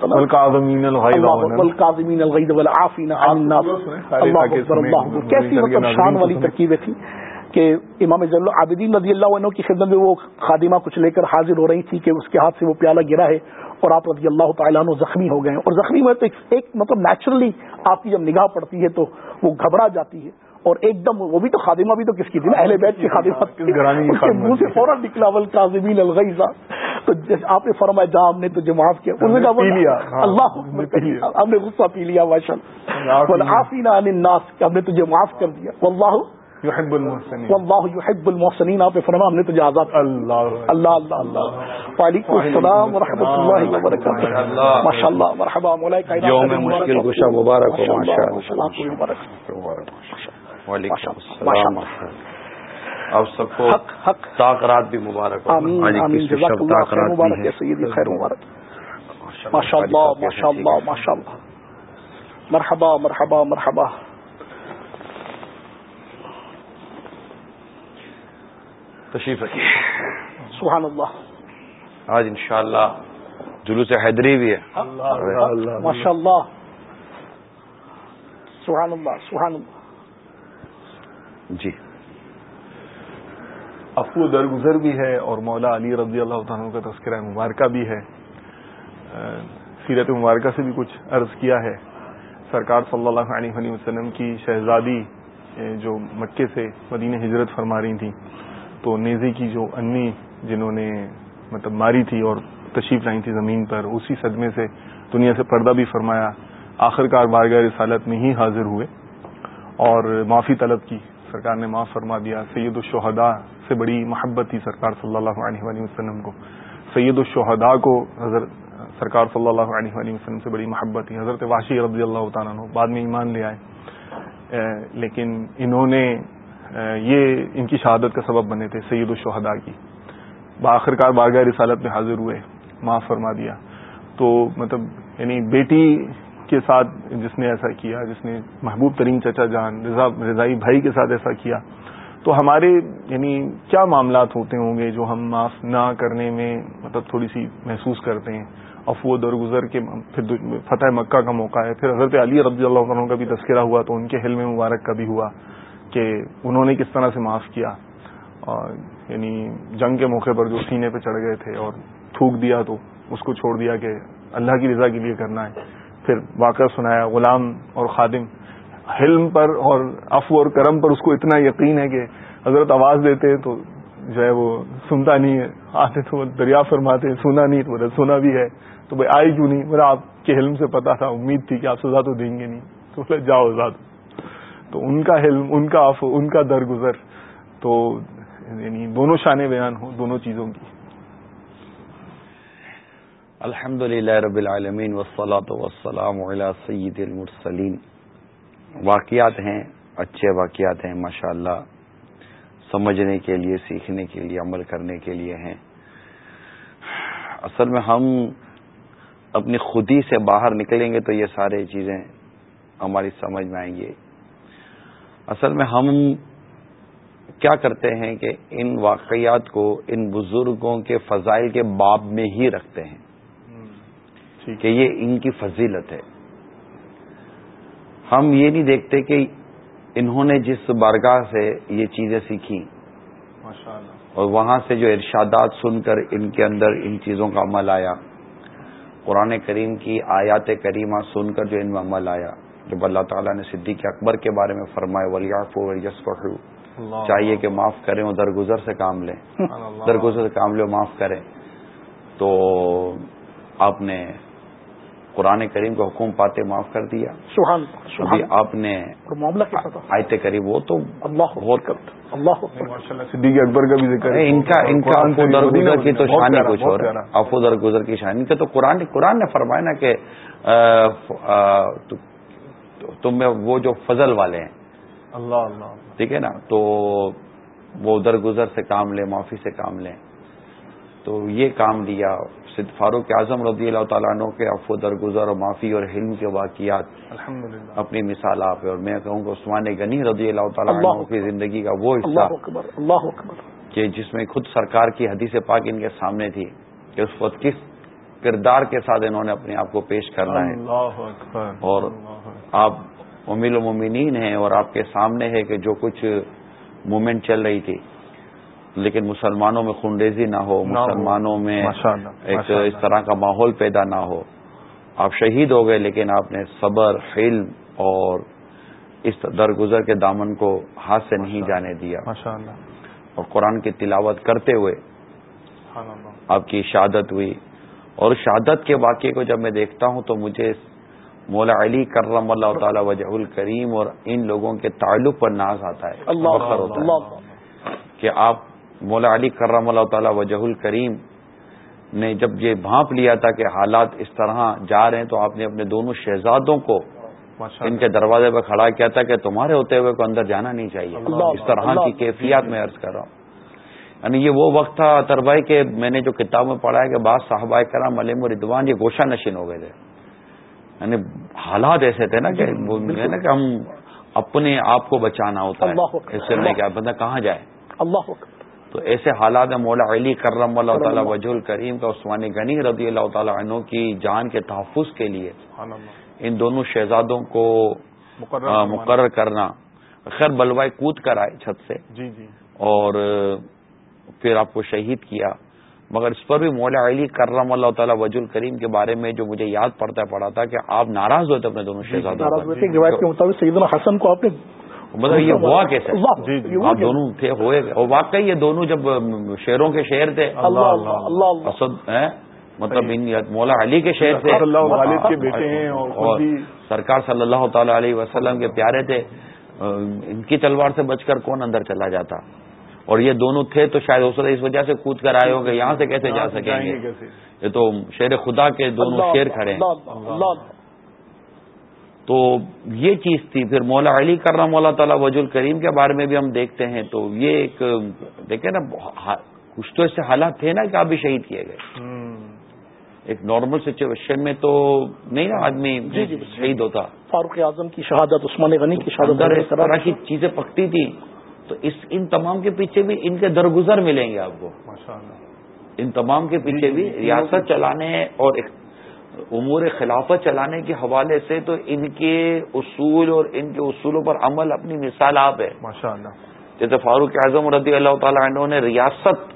کیسی مطلب شان والی ترکیبیں تھیں کہ امام زین العابدین رضی اللہ عنہ کی خدمت میں وہ خادمہ کچھ لے کر حاضر ہو رہی تھی کہ اس کے ہاتھ سے وہ پیالہ گرا ہے اور آپ رضی اللہ تعالیٰ عنہ زخمی ہو گئے ہیں۔ اور زخمی میں تو ایک مطلب نیچرلی آپ کی جب نگاہ پڑتی ہے تو وہ گھبرا جاتی ہے۔ اور ایک دم وہ بھی تو خادمہ بھی تو کس کی تھی نا؟ اہل بیت کی خادمہ منہ سے فوراً نکلا ول کاظمین الغیزہ تو آپ نے فرمایا جہاں ہم نے تجھے معاف کیا ہاں، اللہ ہم نے غصہ پی لیا ماشاء اللہ۔ آفی ناس کہ ہم نے تجھے معاف کر دیا۔ اللہ يحب المحسنين والله يحب المحسنين آپ فرما ہم نے تجھے آزاد اللہ اللہ اللہ اللہ۔ وعلیکم السلام ورحمۃ اللہ وبرکاتہ۔ ماشاء اللہ مرحبا مولا یوم مشکل گشا مبارک ہو ماشاءاللہ۔ مبارک۔ وعلیکم السلام اب سب کو حق حق۔ تاکرات بھی مبارک ہو۔ آمین آمین جزاک اللہ خیر مبارک ہے سیدی خیر مبارک۔ ماشاء اللہ ماشاء اللہ ماشاء اللہ مرحبا مرحبا مرحبا۔ تشریف رکھیے۔ سبحان اللہ آج انشاءاللہ جلوس حیدری بھی ہے۔ ماشاء اللہ سبحان اللہ سبحان اللہ جی۔ افو درگزر بھی ہے اور مولا علی رضی اللہ تعالیٰ کا تذکرہ مبارکہ بھی ہے۔ سیرت مبارکہ سے بھی کچھ عرض کیا ہے۔ سرکار صلی اللہ علیہ وسلم کی شہزادی جو مکے سے مدینہ ہجرت فرما رہی تھیں، تو نیزے کی جو انی جنہوں نے مطلب ماری تھی اور تشریف لائی تھی زمین پر، اسی صدمے سے دنیا سے پردہ بھی فرمایا۔ آخر کار بارگاہ رسالت میں ہی حاضر ہوئے اور معافی طلب کی۔ سرکار نے معاف فرما دیا سید الشہداء سے بڑی محبت تھی سرکار صلی اللہ علیہ وآلہ وسلم کو۔ سید الشہداء کو حضرت سرکار صلی اللہ علیہ وآلہ وسلم سے بڑی محبت تھی۔ حضرت واشی رضی اللہ تعالیٰ بعد میں ایمان لے آئے۔ لیکن انہوں نے یہ ان کی شہادت کا سبب بنے تھے سید الشہداء کی۔ بآخر کار بارگاہ رسالت میں حاضر ہوئے، معاف فرما دیا۔ تو مطلب یعنی بیٹی کے ساتھ جس نے ایسا کیا، جس نے محبوب ترین چچا جان رضا، رضائی بھائی کے ساتھ ایسا کیا۔ تو ہمارے یعنی کیا معاملات ہوتے ہوں گے جو ہم معاف نہ کرنے میں مطلب تھوڑی سی محسوس کرتے ہیں؟ افو درگزر کے پھر فتح مکہ کا موقع ہے۔ پھر حضرت علی رضی اللہ عنہ کا بھی تذکرہ ہوا تو ان کے حلم مبارک کا بھی ہوا کہ انہوں نے کس طرح سے معاف کیا۔ اور یعنی جنگ کے موقع پر جو سینے پہ چڑھ گئے تھے اور تھوک دیا تو اس کو چھوڑ دیا کہ اللہ کی رضا کے لیے کرنا ہے۔ پھر واقعہ سنایا، غلام اور خادم حلم پر اور افو اور کرم پر اس کو اتنا یقین ہے کہ حضرت آواز دیتے تو جو ہے وہ سنتا نہیں ہے۔ آتے تو دریا فرماتے سنا نہیں تو بولے سنا بھی ہے۔ تو بھائی، آئی کیوں نہیں؟ بولے آپ کے حلم سے پتا تھا، امید تھی کہ آپ سزا تو دیں گے نہیں۔ تو بولے، جاؤ ذات تو ان کا حلم، ان کا آف ان کا درگزر۔ تو یعنی دونوں شانے بیان ہوں، دونوں چیزوں کی۔ الحمد للہ رب العالمین وسلاۃ وسلام علیہ سید المرسلین۔ واقعات ہیں، اچھے واقعات ہیں ماشاء اللہ سمجھنے کے لیے، سیکھنے کے لیے، عمل کرنے کے لیے ہیں۔ اصل میں ہم اپنی خودی سے باہر نکلیں گے تو یہ سارے چیزیں ہماری سمجھ میں آئیں گی۔ اصل میں ہم کیا کرتے ہیں کہ ان واقعات کو، ان بزرگوں کے فضائل کے باب میں ہی رکھتے ہیں۔ کہ یہ ان کی فضیلت ہے۔ ہم یہ نہیں دیکھتے کہ انہوں نے جس بارگاہ سے یہ چیزیں سیکھی اور وہاں سے جو ارشادات سن کر ان کے اندر ان چیزوں کا عمل آیا۔ قرآن کریم کی آیات کریمہ سن کر جو ان میں عمل آیا جب اللہ تعالیٰ نے صدیق اکبر کے بارے میں فرمائے ولیاف چاہیے کہ معاف کریں اور درگزر سے کام لیں۔ درگزر سے کام لیں معاف کریں۔ تو آپ نے قرآن کریم کو حکم پاتے معاف کر دیا۔ آپ نے آئے کریم وہ تو صدیق اکبر کا بھی ذکر ان کا ان کا درگزر کی تو شانی کچھ اور افو درگزر کی شانی کا تو قرآن قرآن نے فرمایا نا کہ تم میں وہ جو فضل والے ہیں۔ اللہ اللہ ٹھیک ہے نا؟ تو وہ ادھر گزر سے کام لیں معافی سے کام لیں۔ تو یہ کام دیا۔ صد فاروق اعظم رضی اللہ تعالیٰ عنہ کے افو درگزر اور معافی اور حلم کے واقعات اپنی مثال آپ اور میں کہوں گا عثمان غنی رضی اللہ تعالیٰ عنہ کی زندگی کا وہ حصہ کہ جس میں خود سرکار کی حدیث پاک ان کے سامنے تھی کہ اس وقت کس کردار کے ساتھ انہوں نے اپنے آپ کو پیش کرنا ہے۔ اور آپ امیل المومنین ہیں اور آپ کے سامنے ہے کہ جو کچھ مومنٹ چل رہی تھی۔ لیکن مسلمانوں میں خنڈیزی نہ ہو مسلمانوں میں ایک اس طرح کا ماحول پیدا نہ ہو۔ آپ شہید ہو گئے لیکن آپ نے صبر حلم اور اس درگزر کے دامن کو ہاتھ سے نہیں جانے دیا۔ اور قرآن کی تلاوت کرتے ہوئے آپ کی شہادت ہوئی۔ اور شہادت کے واقعے کو جب میں دیکھتا ہوں تو مجھے مولا علی کرم اللہ تعالی وجہ الکریم اور ان لوگوں کے تعلق پر ناز آتا ہے اللہ۔ کہ آپ مولا علی کرم اللہ تعالی وجہ الکریم نے جب یہ بھانپ لیا تھا کہ حالات اس طرح جا رہے ہیں تو آپ نے اپنے دونوں شہزادوں کو ان کے دروازے پہ کھڑا کیا تھا کہ تمہارے ہوتے ہوئے کو اندر جانا نہیں چاہیے۔ اس طرح کی کیفیات میں عرض کر رہا ہوں۔ یعنی یہ وہ وقت تھا اطر بھائی کہ میں نے جو کتاب میں پڑھا ہے کہ بعض صاحبہ کرام علیم ردوان یہ گوشہ نشین ہو گئے تھے۔ یعنی حالات ایسے تھے نا کہ نا کہ ہم اپنے آپ کو بچانا ہوتا ہے۔ ایسے میں کیا بندہ کہاں جائے؟ اللہ تو ایسے حالات میں مولا علی کرم اللہ تعالیٰ وجہ الکریم کا عثمانی غنی رضی اللہ تعالیٰ عنہ کی جان کے تحفظ کے لیے ان دونوں شہزادوں کو مقرر کرنا. خیر بلوائے کود کر آئے چھت سے. جی جی. اور پھر آپ کو شہید کیا. مگر اس پر بھی مولا علی کرم اللہ تعالیٰ وج الکریم کے بارے میں جو مجھے یاد پڑتا پڑا تھا کہ آپ ناراض ہوئے تھے اپنے دونوں شہزادوں روایت کے مطابق سیدنا حسن کو آپ نے مطلب یہ ہوا کیسے آپ دونوں تھے ہوئے واقعی یہ دونوں جب شہروں کے شہر تھے۔ اسد مطلب مولا علی کے شہر تھے۔ اور سرکار صلی اللہ تعالی علیہ وسلم کے پیارے تھے۔ ان کی تلوار سے بچ کر کون اندر چلا جاتا؟ اور یہ دونوں تھے تو شاید ہو سکتا اس وجہ سے کود کر آئے ہو کہ یہاں سے کیسے جا سکیں گے؟ یہ تو شیر خدا کے دونوں شیر کھڑے ہیں۔ تو یہ چیز تھی۔ پھر مولا علی کرنا مولا تعالیٰ وج الکریم کے بارے میں بھی ہم دیکھتے ہیں۔ تو یہ ایک دیکھیں نا کچھ تو ایسے حالات تھے نا کہ آپ بھی شہید کیے گئے۔ ایک نارمل سچویشن میں تو نہیں نا آدمی جی، جی، جی۔ شہید ہوتا۔ فاروق اعظم کی شہادت عثمان غنی کی شہادت اس طرح کی چیزیں پکتی تھی تو اس ان تمام کے پیچھے بھی ان کے درگزر ملیں گے آپ کو۔ ان تمام کے پیچھے بھی ریاست چلانے اور امور خلافت چلانے کے حوالے سے تو ان کے اصول اور ان کے اصولوں پر عمل اپنی مثال آپ ہے۔ جیسے فاروق اعظم رضی اللہ تعالی عنہ نے ریاست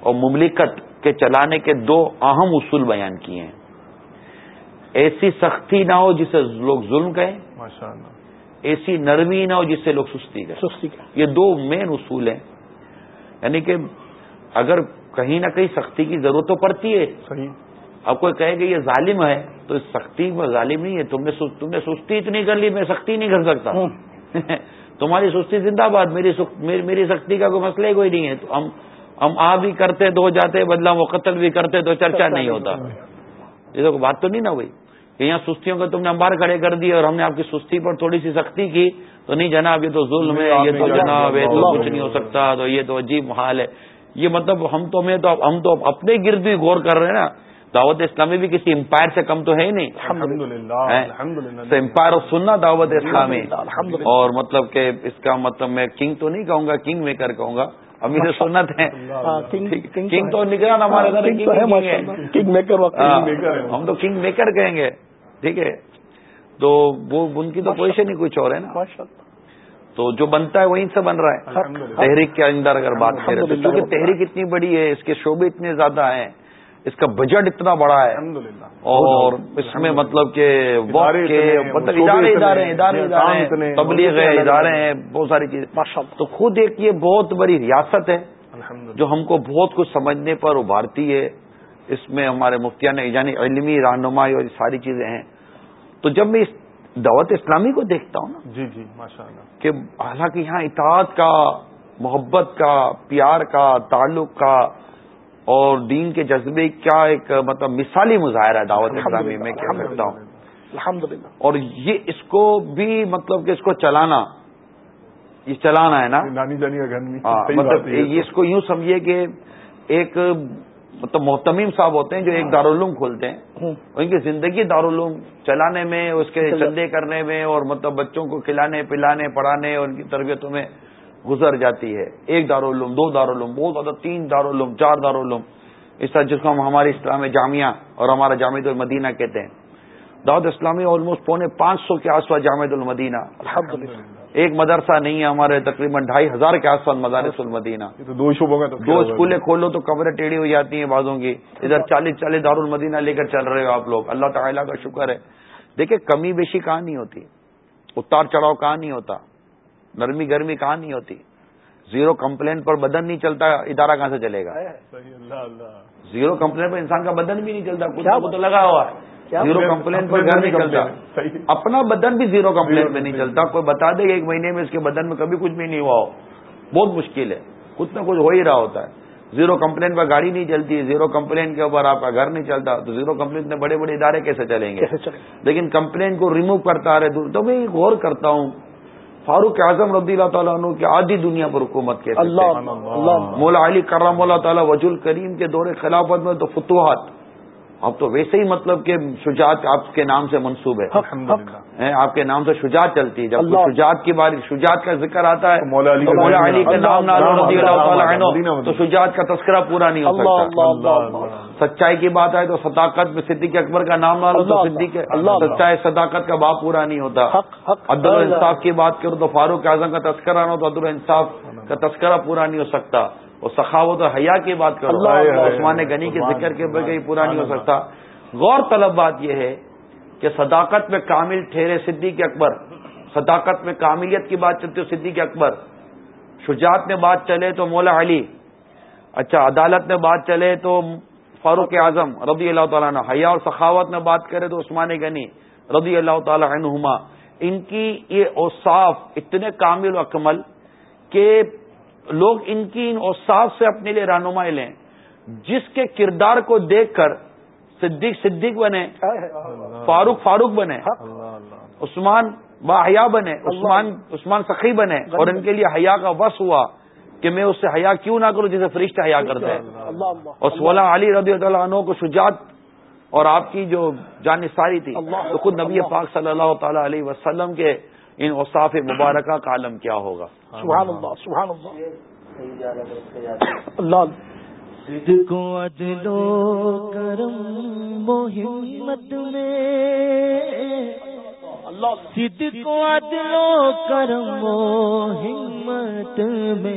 اور مملکت کے چلانے کے دو اہم اصول بیان کیے ہیں۔ ایسی سختی نہ ہو جسے لوگ ظلم کہیں۔ ایسی نرمی نہ ہو جس سے لوگ سستی سستی یہ دو مین اصول ہیں۔ یعنی کہ اگر کہیں نہ کہیں سختی کی ضرورت تو پڑتی ہے۔ صحیح۔ اب کوئی کہے کہ یہ ظالم ہے تو اس سختی میں ظالم نہیں ہے۔ تم نے تم نے سستی اتنی کر لی میں سختی نہیں کر سکتا۔ *laughs* تمہاری سستی زندہ باد میری میری سختی کا کوئی مسئلہ کوئی نہیں ہے۔ تو ہم ہم آ بھی کرتے دو جاتے بدلا مقتل بھی کرتے تو چرچا نہیں ہوتا۔ یہ تو بات تو نہیں نا ہوئی کہ یہاں سستیوں کو تم نے امبار کھڑے کر دیے اور ہم نے آپ کی سستی پر تھوڑی سی سختی کی تو نہیں جناب یہ تو ظلم ہے یہ تو جناب یہ تو کچھ نہیں ہو سکتا تو یہ تو عجیب حال ہے۔ یہ مطلب ہم تو میں تو ہم تو اپنے گرد بھی غور کر رہے ہیں نا۔ دعوت اسلامی بھی کسی امپائر سے کم تو ہے ہی نہیں۔ امپائر سننا دعوت اسلامی۔ اور مطلب کہ اس کا مطلب میں کنگ تو نہیں کہوں گا کنگ میکر کہوں گا۔ امیر سنت ہے کنگ تو نگران ہمارے کنگ میکر ہم تو کنگ میکر کہیں گے۔ ٹھیک ہے۔ تو وہ ان کی تو پوزیشن ہی کچھ اور ہے نا۔ تو جو بنتا ہے وہیں سے بن رہا ہے۔ تحریک کے اندر اگر بات کریں تو کیونکہ تحریک اتنی بڑی ہے اس کے شعبے اتنے زیادہ ہیں۔ اس کا بجٹ اتنا بڑا ہے۔ اور اس میں مطلب کہ مطلب ادارے ادارے ادارے ادارے تبلیغ ہے ادارے ہیں۔ بہت ساری چیزیں۔ تو خود ایک یہ بہت بڑی ریاست ہے جو ہم کو بہت کچھ سمجھنے پر ابھارتی ہے۔ اس میں ہمارے مفتیان یعنی علمی رہنمائی اور ساری چیزیں ہیں۔ تو جب میں اس دعوت اسلامی کو دیکھتا ہوں نا جی جی ماشاء اللہ کہ حالانکہ یہاں اطاعت کا محبت کا پیار کا تعلق کا اور دین کے جذبے کا ایک مطلب مثالی مظاہرہ ہے دعوت اسلامی میں کیا کرتا ہوں۔ الحمد اور یہ اس کو بھی مطلب کہ اس کو چلانا یہ چلانا ہے نا؟ نانی جانی کا ہاں، مطلب یہ اس کو یوں سمجھیے کہ ایک مطلب محتمیم صاحب ہوتے ہیں جو ایک دارالعلوم کھولتے ہیں۔ ان کی زندگی دارالعلوم چلانے میں اس کے چندے کرنے میں اور مطلب بچوں کو کھلانے پلانے پڑھانے اور ان کی تربیتوں میں گزر جاتی ہے۔ ایک دارالعلوم دو دارالعلوم بہت زیادہ تین دارالعلوم چار دارالعلوم۔ اس طرح جس کو ہم ہمارے اسلام جامعہ اور ہمارا جامع المدینہ کہتے ہیں۔ دعوت اسلامی آلموسٹ پونے پانچ سو کے آس پاس جامع المدینہ۔ ایک مدرسہ نہیں ہے ہمارے تقریباً ڈھائی ہزار کے آس پاس مدارس المدینہ۔ دو شعبوں کا دو اسکولیں کھولو تو کمرے ٹیڑھی ہو جاتی ہیں بازوں کی۔ ادھر چالیس چالیس دار المدینہ لے کر چل رہے ہو آپ لوگ۔ اللہ تعالیٰ کا شکر ہے۔ دیکھیں کمی بیشی کہاں نہیں ہوتی۔ اتار چڑھاؤ کہاں نہیں ہوتا۔ نرمی گرمی کہاں نہیں ہوتی؟ زیرو کمپلین پر بدن نہیں چلتا ادارہ کہاں سے چلے گا؟ زیرو کمپلین پر انسان کا بدن بھی نہیں چلتا کچھ تو لگا ہوا ہے۔ زیرو کمپلین پر گھر نہیں چلتا۔ اپنا بدن بھی زیرو کمپلین پہ نہیں چلتا۔ کوئی بتا دے گا ایک مہینے میں اس کے بدن میں کبھی کچھ بھی نہیں ہوا ہو۔ بہت مشکل ہے۔ کچھ نہ کچھ ہو ہی رہا ہوتا ہے۔ زیرو کمپلین پر گاڑی نہیں چلتی زیرو کمپلین کے اوپر آپ کا گھر نہیں چلتا تو زیرو کمپلین میں بڑے بڑے ادارے کیسے چلیں گے؟ لیکن کمپلین کو ریموو کرتا رہے تو میں غور کرتا ہوں۔ فاروق اعظم رضی اللہ تعالیٰ عنہ کی آدھی دنیا پر حکومت کے مولا علی کرم اللہ تعالیٰ وجول کریم کے دور خلافت میں تو فتوحات۔ اب تو ویسے ہی مطلب کہ شجاعت آپ کے نام سے منسوب ہے۔ آپ کے نام سے شجاعت چلتی ہے۔ جب شجاعت کی باری شجاعت کا ذکر آتا ہے مولا علی کے نام تو شجاعت کا تذکرہ پورا نہیں ہو سکتا۔ سچائی کی بات آئے تو صداقت میں صدیق اکبر کا نام نہ تو صدیق سچائی صداقت کا باپ پورا نہیں ہوتا۔ عبد الصاف کی بات کرو تو فاروق اعظم کا تذکرہ نہ ہو تو عبد الصاف کا تذکرہ پورا نہیں ہو سکتا۔ وہ سخاوت و حیا کی بات کرو عثمان غنی کے ذکر کے بغیر پورا نہیں ہو سکتا۔ غور طلب بات یہ ہے کہ صداقت میں کامل ٹھہرے صدیق اکبر۔ صداقت میں کاملیت کی بات چلتی ہو صدیق اکبر۔ شجاعت میں بات چلے تو مولا علی۔ اچھا عدالت میں بات چلے تو فاروق اعظم رضی اللہ تعالیٰ عنہ، حیا اور سخاوت میں بات کرے تو عثمان غنی رضی اللہ تعالیٰ عنہما، ان کی یہ اوصاف اتنے کامل و اکمل کہ لوگ ان کی ان اوساف سے اپنے لیے رہنمائی لیں۔ جس کے کردار کو دیکھ کر صدیق صدیق بنے، فاروق فاروق بنے، عثمان با حیا بنے، عثمان عثمان سخی بنے اور ان کے لیے حیا کا وس ہوا۔ کہ میں اس سے حیا کیوں نہ کروں جسے فرشتہ حیا کرتے ہیں۔ اور سولہ علی رضی اللہ عنہ کو شجاعت اور آپ کی جو جان ساری تھی تو خود نبی پاک صلی اللہ تعالی علیہ وسلم کے ان اوصاف مبارکہ کا عالم کیا ہوگا۔ سبحان اللہ سبحان اللہ۔ کو عدل و کرم محمد میں صدق کو عدل و کرم و ہمت میں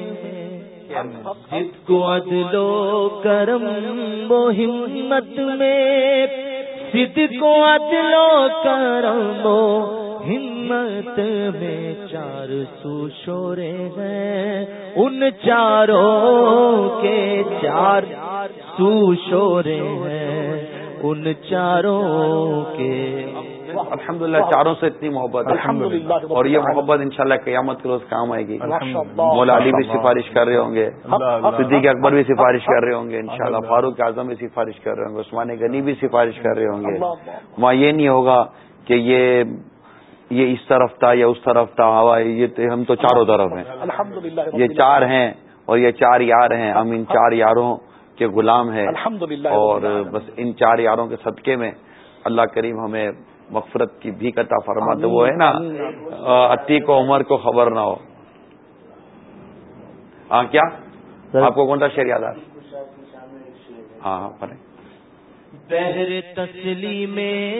صدق کو عدل و کرم و ہمت میں صدق کو عدل و کرم و ہمت میں چار سو شورے ہیں ان چاروں کے چار سو شورے ہیں ان چاروں کے الحمد للہ چاروں سے اتنی محبت اور یہ محبت انشاءاللہ قیامت کے روز کام آئے گی۔ مولا علی بھی سفارش کر رہے ہوں گے۔ صدیق اکبر بھی سفارش کر رہے ہوں گے۔ انشاءاللہ فاروق اعظم بھی سفارش کر رہے ہوں گے۔ عثمان غنی بھی سفارش کر رہے ہوں گے۔ وہاں یہ نہیں ہوگا کہ یہ یہ اس طرف تھا یا اس طرف تھا۔ ہوا یہ ہم تو چاروں طرف ہیں۔ یہ چار ہیں اور یہ چار یار ہیں۔ ہم ان چار یاروں کے غلام ہیں۔ اور بس ان چار یاروں کے صدقے میں اللہ کریم ہمیں مغفرت کی بھی کتا فرماتے وہ ہے نا؟ عتیق و عمر کو خبر نہ ہو۔ ہاں کیا؟ آپ کو کون سا شعر یاد آ ہاں ہاں پڑھیں۔ میں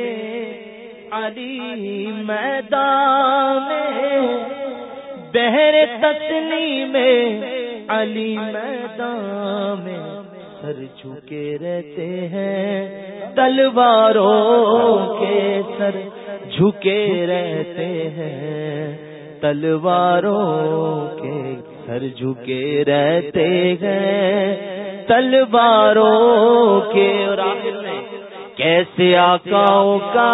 علی میدان بہر تسلی میں علی میدان۔ میں سر جھکے رہتے ہیں، تلواروں کے سر جھکے رہتے ہیں۔ تلواروں کے سر جھکے رہتے ہیں۔ تلواروں کے کیسے آکاؤں کا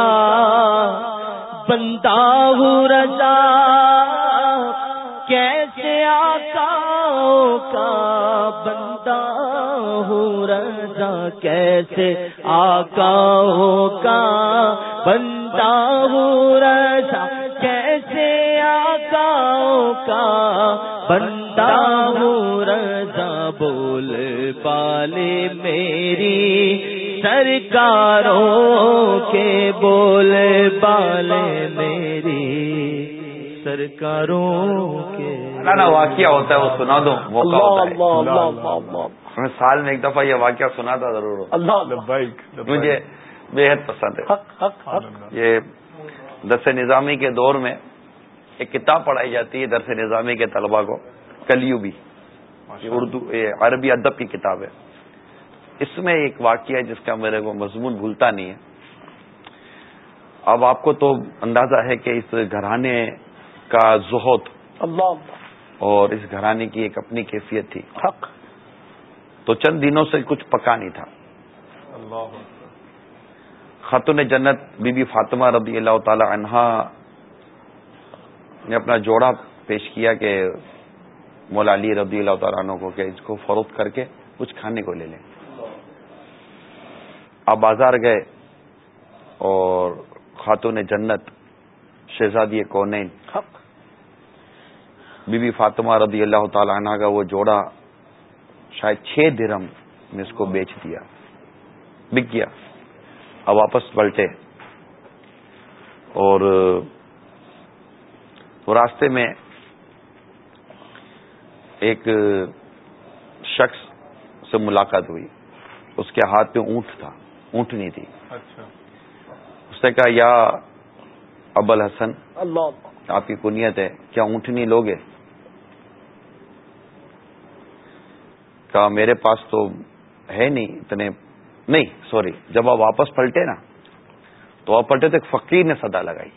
بندہ ہوں رضا؟ کیسے آکاؤں کا بندہ ہوں رضا کیسے آکاؤں کا؟ بندہ ہوں رضا کیسے آکاؤں کا؟ بندہ ہوں رضا بول پالے میری سرکاروں کے بول بالے میری سرکاروں کے واقعہ ہوتا ہے وہ سنا دو میں سال میں ایک دفعہ یہ واقعہ سنا تھا ضرور۔ مجھے بے حد پسند ہے۔ یہ درس نظامی کے دور میں ایک کتاب پڑھائی جاتی ہے درس نظامی کے طلبا کو کلیو بھی اردو عربی ادب کی کتاب ہے۔ اس میں ایک واقعہ ہے جس کا میرے کو مضمون بھولتا نہیں ہے۔ اب آپ کو تو اندازہ ہے کہ اس گھرانے کا زہد اور اس گھرانے کی ایک اپنی کیفیت تھی۔ حق. تو چند دنوں سے کچھ پکا نہیں تھا۔ اللہ. خاتون جنت بی بی فاطمہ رضی اللہ تعالی عنہا نے اپنا جوڑا پیش کیا کہ مولا علی رضی اللہ تعالیٰ عنہ کو کہ اس کو فروخت کر کے کچھ کھانے کو لے لیں۔ آپ بازار گئے اور خاتون جنت شہزادی کونین حق. بی بی فاطمہ رضی اللہ تعالی عنہ کا وہ جوڑا شاید چھ درم میں اس کو بیچ دیا بک گیا اب واپس پلٹے۔ اور وہ راستے میں ایک شخص سے ملاقات ہوئی۔ اس کے ہاتھ پہ اونٹ تھا اونٹنی تھی۔ اچھا۔ اس نے کہا یا ابل حسن اللہ۔ آپ کی کنیت ہے کیا اونٹنی لوگے؟ کہا میرے پاس تو ہے نہیں اتنے نہیں سوری جب آپ واپس پلٹے نا تو آپ پلٹے تو ایک فقیر نے صدا لگائی۔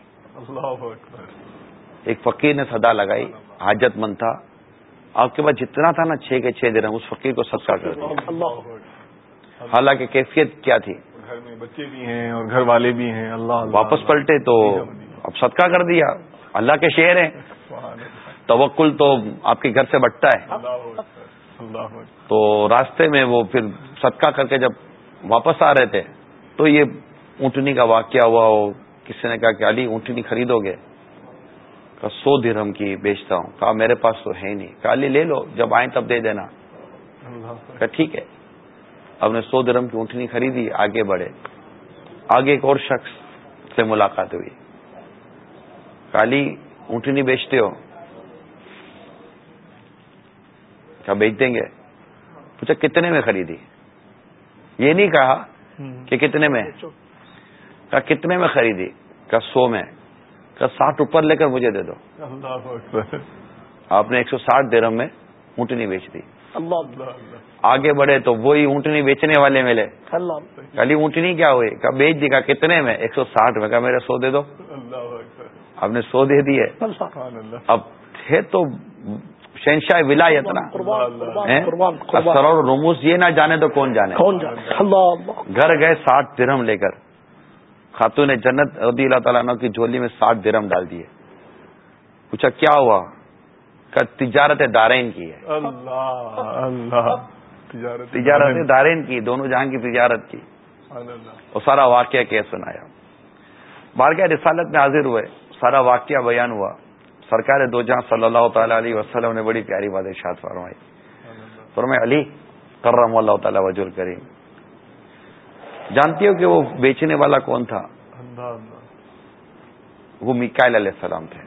ایک فقیر نے صدا لگائی حاجت مند تھا۔ آپ کے پاس جتنا تھا نا چھ کے چھ درہم اس فقیر کو صدقہ کر دیا۔ حالانکہ کیفیت کیا تھی؟ گھر میں بچے بھی ہیں اور گھر والے بھی ہیں اللہ واپس پلٹے تو اب صدقہ کر دیا۔ اللہ کے شعر ہیں۔ توکل تو آپ کے گھر سے بٹتا ہے۔ تو راستے میں وہ پھر صدقہ کر کے جب واپس آ رہے تھے تو یہ اونٹنی کا واقعہ ہوا وہ کسی نے کہا کہ علی اونٹنی خریدو گے؟ کہا سو درہم کی بیچتا ہوں۔ کہا میرے پاس تو ہے نہیں۔ کہا علی لے لو جب آئیں تب دے دینا۔ کہا ٹھیک ہے۔ اب نے سو درہم کی اونٹنی خریدی آگے بڑھے۔ آگے ایک اور شخص سے ملاقات ہوئی۔ کہا علی اونٹنی بیچتے ہو۔ کیا بیچ دیں گے پوچھا کتنے میں خریدی؟ یہ نہیں کہا کہ کتنے میں۔ کہا کتنے میں خریدی؟ کہا سو میں۔ کہا ساٹھ اوپر لے کر مجھے دے دو۔ آپ نے ایک سو ساٹھ درم میں اونٹنی بیچ دی۔ آگے بڑھے تو وہی اونٹنی بیچنے والے ملے۔ کلی اونٹنی کیا ہوئی؟ کہا بیچ دی۔ کہا کتنے میں؟ ایک سو ساٹھ۔ میں کہا میرے سو دے دو۔ آپ نے سو دے دیے۔ اب تھے تو شہنشاہ ولایت نا. قربان ہیں؟ قربان قربان. اسرار و رموز یہ نہ جانے تو کون جانے؟ کون گھر گئے ساٹھ درم لے کر. خاتون جنت رضی اللہ تعالیٰ عنہ کی جھولی میں ساٹھ درم ڈال دیے. پوچھا کیا ہوا؟ کہ تجارت دارین کی ہے. اللہ اللہ. تجارت تجارت دارین. کی دونوں جہاں کی تجارت کی. اور سارا واقعہ کیس سنایا؟ بارگاہ رسالت میں حاضر ہوئے سارا واقعہ بیان ہوا. سرکار دو جہاں صلی اللہ تعالی علیہ وسلم نے بڑی پیاری بات ارشاد فرمائی۔ فرمائے علی کرم اللہ تعالی وجل کریم جانتی ہو کہ وہ بیچنے والا کون تھا؟ وہ میکائل علیہ السلام تھے۔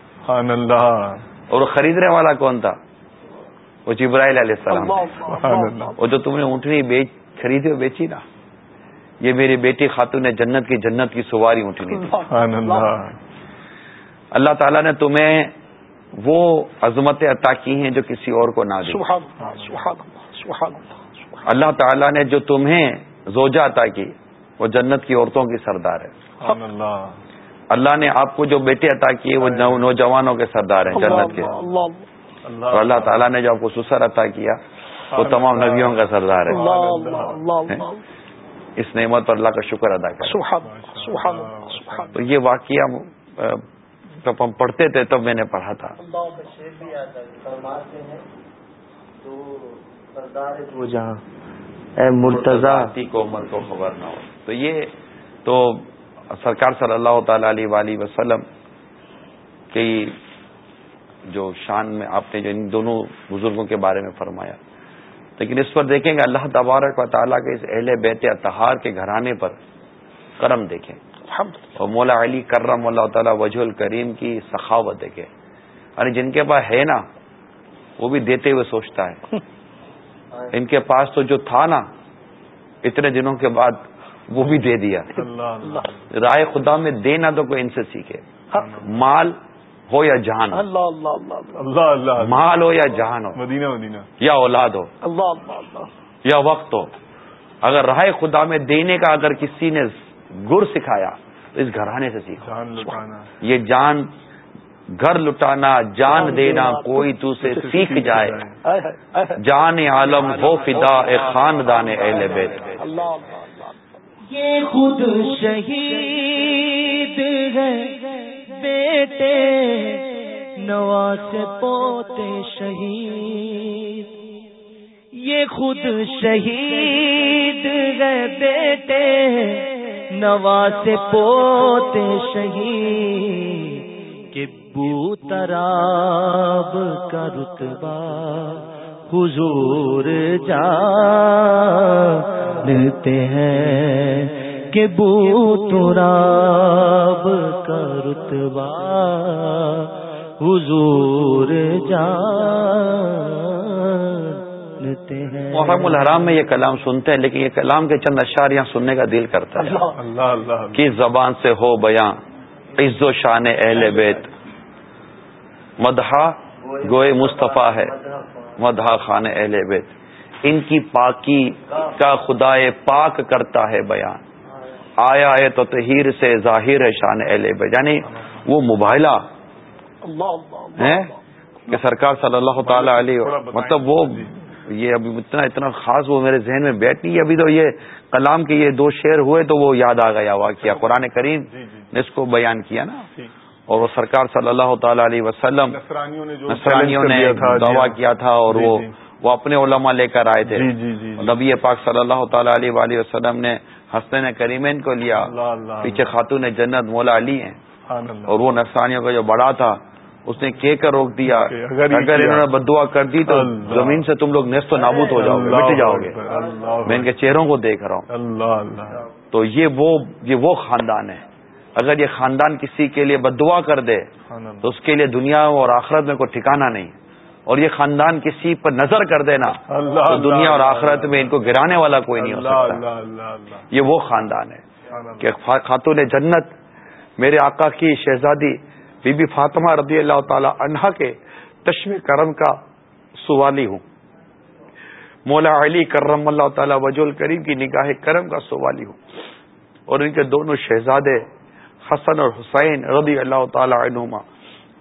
اور وہ خریدنے والا کون تھا؟ وہ جبرائیل علیہ السلام اور جو تم نے اونٹنی بیچ خریدی اور بیچی نا یہ میری بیٹی خاتون جنت کی جنت کی سواری اونٹنی تھی۔ اللہ تعالیٰ نے تمہیں وہ عظمت عطا کی ہیں جو کسی اور کو نہ دی سبحان اللہ سبحان اللہ سبحان اللہ سبحان اللہ۔ تعالیٰ نے جو تمہیں زوجہ عطا کی وہ جنت کی عورتوں کی سردار ہے۔ سبحان اللہ۔ اللہ نے آپ کو جو بیٹے عطا کیے وہ نو- نوجوانوں کے سردار ہیں جنت کے۔ اللہ اللہ۔ اور اللہ تعالیٰ نے جو آپ کو سسر عطا کیا وہ تمام نبیوں کا سردار ہے۔ اللہ اللہ اللہ اللہ۔ اس نعمت پر اللہ کا شکر ادا کریں۔ سبحان اللہ سبحان اللہ سبحان تو یہ واقعہ جب ہم پڑھتے تھے تب میں نے پڑھا تھا۔ وہ جہاں۔ اے مرتضی۔ کو عمر کو خبر نہ ہو۔ تو یہ تو سرکار صلی اللہ تعالی علیہ وآلہ وسلم کی جو شان میں آپ نے جو ان دونوں بزرگوں کے بارے میں فرمایا۔ لیکن اس پر دیکھیں گے اللہ تبارک و تعالیٰ کے اس اہل بیت اتحار کے گھرانے پر کرم دیکھیں۔ اور مولا علی کرم اللہ تعالیٰ وجہ الکریم کی سخاوت دیکھیں یعنی جن کے پاس ہے نا وہ بھی دیتے ہوئے سوچتا ہے۔ ان کے پاس تو جو تھا نا اتنے دنوں کے بعد وہ بھی دے دیا۔ اللہ اللہ۔ رائے خدا میں دینا تو کوئی ان سے سیکھے۔ مال ہو یا جان ہو۔ اللہ اللہ اللہ۔ اللہ اللہ۔ مال ہو یا جان ہو۔ مدینہ مدینہ۔ یا اولاد ہو۔ اللہ اللہ اللہ۔ یا وقت ہو۔ اگر رائے خدا میں دینے کا اگر کسی نے گر سکھایا تو اس گھرانے سے سیکھو۔ جان لٹانا۔ یہ جان گھر لٹانا جان دینا کوئی تو سے سیکھ جائے۔ جان عالم ہو فدا اے خاندان اہل بیت۔ یہ خود شہید ہے۔ بیٹے نواز پوتے شہید۔ یہ خود شہید ہے بیٹے۔ نواز پوتے شہید کہ بو تراب کا رتبہ حضور جانتے ہیں کہ بو تراب کا رتبہ حضور جانتے ہیں۔ محرم الحرام میں یہ کلام سنتے ہیں لیکن یہ کلام کے چند اشار یہاں سننے کا دل کرتا ہے۔ اللہ اللہ کس زبان سے ہو بیاں عز و شان اہل بیت۔ مدحا گوئے مصطفیٰ ہے مدحا خان اہل بیت۔ ان کی پاکی کا خدا پاک کرتا ہے بیان۔ آیا ہے تو تہیر سے ظاہر ہے شان اہل بیت۔ یعنی وہ مباہلہ۔ ہے کہ سرکار صلی اللہ تعالی علیہ مطلب وہ یہ ابھی اتنا اتنا خاص وہ میرے ذہن میں بیٹھ نہیں ابھی تو یہ کلام کے یہ دو شعر ہوئے تو وہ یاد آ گیا واقعہ۔ قرآن کریم نے اس کو بیان کیا نا۔ اور وہ سرکار صلی اللہ تعالی علیہ وسلم نسرانیوں نے دعویٰ کیا تھا اور وہ وہ اپنے علماء لے کر آئے تھے۔ نبی پاک صلی اللہ تعالی علیہ وآلہ وسلم نے حسن کریمین کو لیا۔ پیچھے خاتون جنت مولا علی ہیں۔ اور وہ نسرانیوں کا جو بڑا تھا اس نے کہہ کر روک دیا۔ اگر انہوں نے بدعا کر دی تو زمین سے تم لوگ نیست و نابود ہو جاؤ گے مٹ جاؤ گے۔ میں ان کے چہروں کو دیکھ رہا ہوں۔ تو یہ وہ یہ وہ خاندان ہے۔ اگر یہ خاندان کسی کے لیے بدعا کر دے تو اس کے لیے دنیا اور آخرت میں کوئی ٹھکانا نہیں۔ اور یہ خاندان کسی پر نظر کر دینا تو دنیا اور آخرت میں ان کو گرانے والا کوئی نہیں ہو سکتا۔ یہ وہ خاندان ہے کہ خاتون جنت میرے آقا کی شہزادی بی بی فاطمہ رضی اللہ تعالی عنہا کے تشم کرم کا سوالی ہوں۔ مولا علی کرم اللہ تعالی وج الکریم کی نگاہ کرم کا سوالی ہوں۔ اور ان کے دونوں شہزادے حسن اور حسین رضی اللہ تعالی عنہما،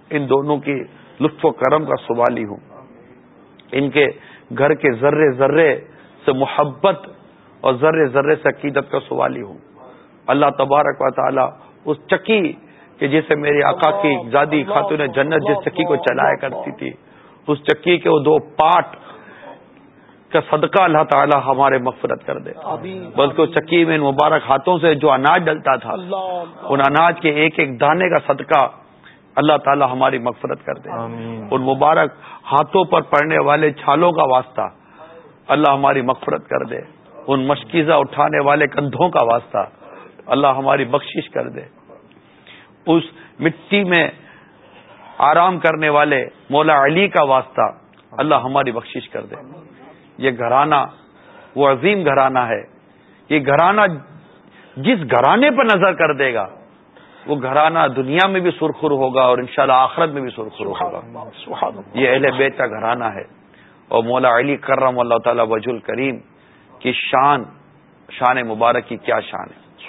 ان دونوں کی لطف و کرم کا سوالی ہوں۔ ان کے گھر کے ذرے ذرے سے محبت اور ذرے ذرے سے عقیدت کا سوالی ہوں۔ اللہ تبارک و تعالی اس چکی کہ جسے میری آقا کی زادی خاتون جنت جس چکی کو چلایا کرتی تھی اس چکی کے وہ دو پاٹ کا صدقہ اللہ تعالی ہمارے مغفرت کر دے۔ بلکہ اس چکی میں مبارک ہاتھوں سے جو اناج ڈلتا تھا ان اناج کے ایک ایک دانے کا صدقہ اللہ تعالی ہماری مغفرت کر دے۔ ان مبارک ہاتھوں پر پڑنے والے چھالوں کا واسطہ اللہ ہماری مغفرت کر دے۔ ان مشکیزہ اٹھانے والے کندھوں کا واسطہ اللہ ہماری بخشش کر دے۔ اس مٹی میں آرام کرنے والے مولا علی کا واسطہ اللہ ہماری بخشش کر دے۔ یہ گھرانہ وہ عظیم گھرانہ ہے۔ یہ گھرانہ جس گھرانے پر نظر کر دے گا وہ گھرانہ دنیا میں بھی سرخر ہوگا اور انشاءاللہ آخرت میں بھی سرخر ہوگا۔ یہ اہل بیت کا گھرانہ ہے۔ اور مولا علی کرم اللہ تعالی وج الکریم کی شان شان مبارک کی کیا شان ہے۔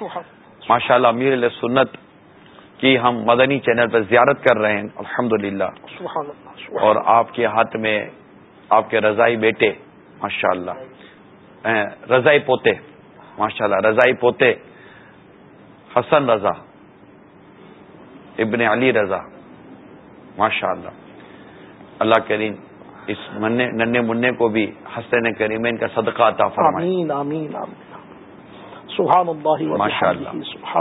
ماشاء اللہ۔ امیر سنت کی ہم مدنی چینل پر زیارت کر رہے ہیں۔ الحمد اور آپ کے ہاتھ میں آپ کے رضائی بیٹے ماشاء اللہ رضائی پوتے ماشاء اللہ رضائی پوتے حسن رضا ابن علی رضا ماشاء اللہ اللہ کریم اس ننے منع کو بھی حسن کریمین کا صدقہ عطا فرمائے۔ ماشاء اللہ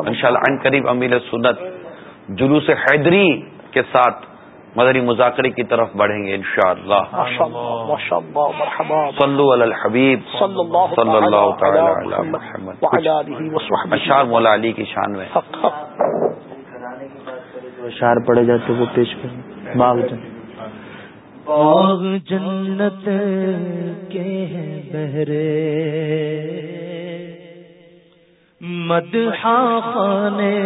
ان شاء اللہ۔ قریب امیر سنت۔ جلوس حیدری کے ساتھ مدنی مذاکرے کی طرف بڑھیں گے انشاءاللہ. صلو علی الحبیب. صلی اللہ تعالی علی محمد اشار مولا علی کی شان میں. اشار پڑے جاتے وہ پیش کریں. باغ جنت. باغ جنت کے ہیں بہرے. مدحا خانے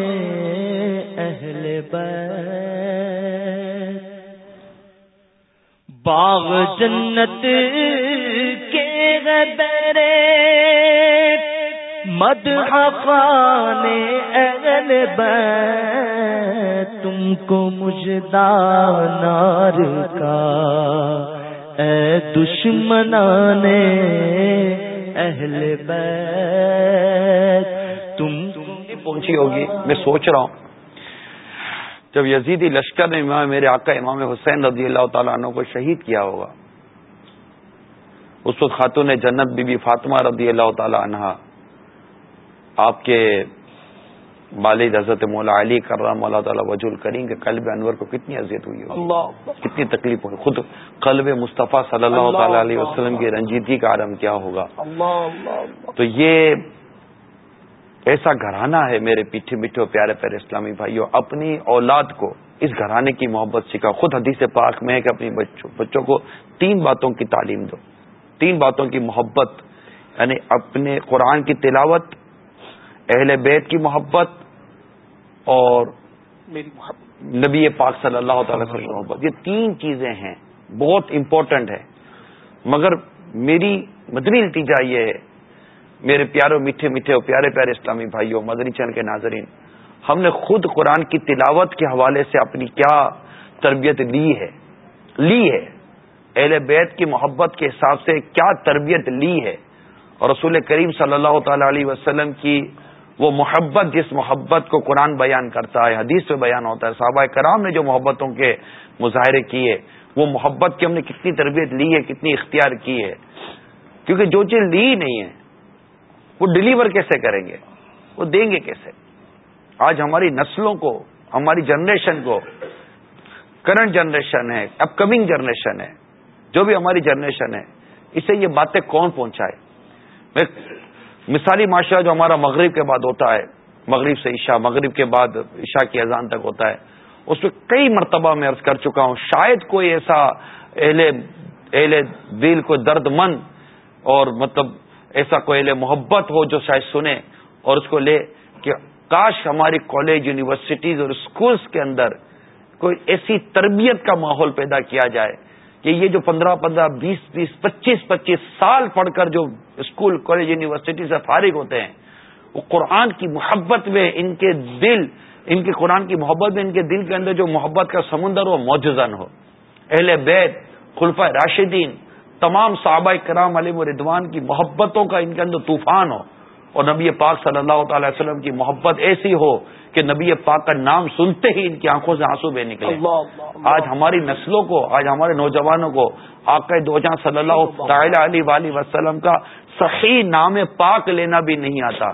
اہل بیت۔ باغ جنت کے گدرے مد خانے اہل بیت۔ تم کو مجدہ نار کا۔ اے دشمنانے اہل بیت۔ پہنچی ہوگی؟ میں سوچ رہا ہوں۔ جب یزیدی لشکر نے میرے آقا امام حسین رضی اللہ تعالیٰ عنہ کو شہید کیا ہوگا اس وقت خاتون جنت بی بی فاطمہ رضی اللہ تعالی عنہ آپ کے والد حضرت مولا علی کر رہا مولا تعالیٰ وجول کریں کہ قلب انور کو کتنی اذیت ہوئی ہوگی۔ کتنی تکلیف ہوئی۔ خود قلب مصطفیٰ صلی اللہ تعالی علیہ وسلم کی رنجیدگی کا عالم کیا ہوگا۔ تو یہ ایسا گھرانہ ہے میرے پیٹھے میٹھے پیارے پیارے اسلامی بھائیوں اپنی اولاد کو اس گھرانے کی محبت سکھا۔ خود حدیث پاک میں ہے کہ اپنی بچوں بچوں کو تین باتوں کی تعلیم دو۔ تین باتوں کی محبت یعنی اپنے قرآن کی تلاوت اہل بیت کی محبت اور نبی پاک صلی اللہ تعالی وسلم کی محبت۔ یہ تین چیزیں ہیں بہت امپورٹنٹ ہے مگر میری مدنی نتیجہ یہ ہے میرے پیارے میٹھے میٹھے اور پیارے پیارے اسلامی بھائیوں، مدنی چند کے ناظرین، ہم نے خود قرآن کی تلاوت کے حوالے سے اپنی کیا تربیت لی ہے؟ لی ہے۔ اہل بیت کی محبت کے حساب سے کیا تربیت لی ہے؟ اور رسول کریم صلی اللہ تعالی علیہ وسلم کی وہ محبت جس محبت کو قرآن بیان کرتا ہے، حدیث میں بیان ہوتا ہے، صحابہ کرام نے جو محبتوں کے مظاہرے کیے، وہ محبت کی ہم نے کتنی تربیت لی ہے، کتنی اختیار کی ہے؟ کیونکہ جو چیز لی نہیں ہے وہ ڈلیور کیسے کریں گے؟ وہ دیں گے کیسے؟ آج ہماری نسلوں کو، ہماری جنریشن کو کرنٹ جنریشن ہے اپ کمنگ جنریشن ہے، جو بھی ہماری جنریشن ہے، اسے یہ باتیں کون پہنچائے؟ میں مثالی معاشرہ جو ہمارا مغرب کے بعد ہوتا ہے، مغرب سے عشاء، مغرب کے بعد عشاء کی اذان تک ہوتا ہے، اس میں کئی مرتبہ میں عرض کر چکا ہوں، شاید کوئی ایسا اہل اہل دل کو درد مند اور مطلب ایسا کوئی اہل محبت ہو جو شاید سنے اور اس کو لے کہ کاش ہماری کالج یونیورسٹیز اور اسکولس کے اندر کوئی ایسی تربیت کا ماحول پیدا کیا جائے کہ یہ جو پندرہ پندرہ، بیس بیس، پچیس پچیس سال پڑھ کر جو اسکول کالج یونیورسٹی سے فارغ ہوتے ہیں، وہ قرآن کی محبت میں ان کے دل، ان کے قرآن کی محبت میں ان کے دل کے اندر جو محبت کا سمندر ہو موجزن ہو۔ اہل بیت خلفہ راشدین تمام صحابہ کرام علیہ و ردوان کی محبتوں کا ان کے اندر طوفان ہو اور نبی پاک صلی اللہ تعالی وسلم کی محبت ایسی ہو کہ نبی پاک کا نام سنتے ہی ان کی آنکھوں سے آنسو بے نکلے۔ آج ہماری نسلوں کو آج ہمارے نوجوانوں کو آقا دو جہاں صلی اللہ تعالی علیہ وسلم کا صحیح نام پاک لینا بھی نہیں آتا۔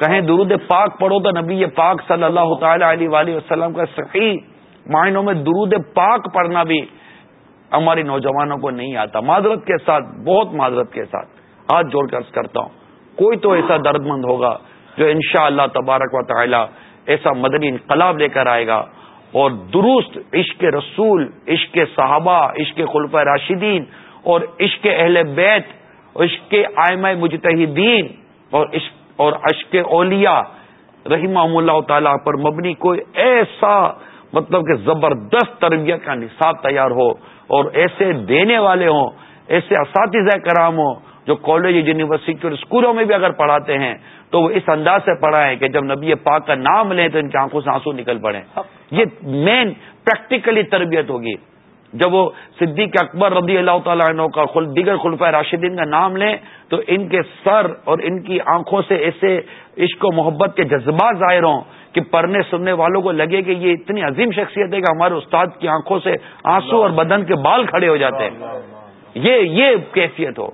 کہیں درود پاک پڑھو تو نبی پاک صلی اللہ تعالی علیہ وسلم کا صحیح معنوں میں درود پاک پڑھنا بھی ہماری نوجوانوں کو نہیں آتا۔ معذرت کے ساتھ، بہت معذرت کے ساتھ۔ ہاتھ جوڑ کر کرتا ہوں۔ کوئی تو ایسا درد مند ہوگا جو انشاء اللہ تبارک و تعالی ایسا مدنی انقلاب لے کر آئے گا اور درست عشق رسول، عشق صحابہ، عشق خلف راشدین اور عشق اہل بیت، عشق آئمہ مجتہدین اور عشق اور عشق اولیاء رحمہ اللہ تعالی پر مبنی کوئی ایسا مطلب کہ زبردست تربیت کا نصاب تیار ہو۔ اور ایسے دینے والے ہوں ایسے اساتذہ کرام ہوں جو کالج یونیورسٹی اور اسکولوں میں بھی اگر پڑھاتے ہیں تو وہ اس انداز سے پڑھائیں کہ جب نبی پاک کا نام لیں تو ان کی آنکھوں سے آنسو نکل پڑے یہ مین پریکٹیکلی تربیت ہوگی۔ جب وہ صدیق اکبر رضی اللہ تعالیٰ عنہ کا دیگر خلفۂ راشدین کا نام لیں، تو ان کے سر اور ان کی آنکھوں سے ایسے عشق و محبت کے جذبات ظاہر ہوں کہ پڑھنے سننے والوں کو لگے کہ یہ اتنی عظیم شخصیت ہے کہ ہمارے استاد کی آنکھوں سے آنسو اور بدن کے بال کھڑے ہو جاتے ہیں۔ یہ یہ کیفیت ہو۔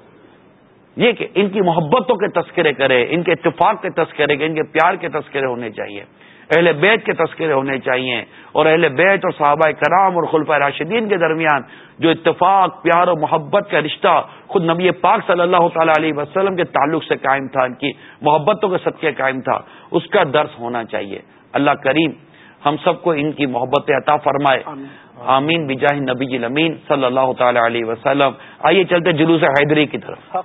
یہ کہ ان کی محبتوں کے تذکرے کرے، ان کے اتفاق کے تذکرے، ان کے پیار کے تذکرے ہونے چاہیے۔ اہل بیت کے تذکرے ہونے چاہیے اور اہل بیت اور صحابہ کرام اور خلفۂ راشدین کے درمیان جو اتفاق پیار اور محبت کا رشتہ خود نبی پاک صلی اللہ تعالی علیہ وسلم کے تعلق سے قائم تھا ان کی محبتوں کے صدقے قائم تھا اس کا درس ہونا چاہیے۔ اللہ کریم ہم سب کو ان کی محبت عطا فرمائے۔ آمین۔ بجاہ نبی امین صلی اللہ تعالی علیہ وسلم۔ آئیے چلتے جلوس حیدری کی طرف۔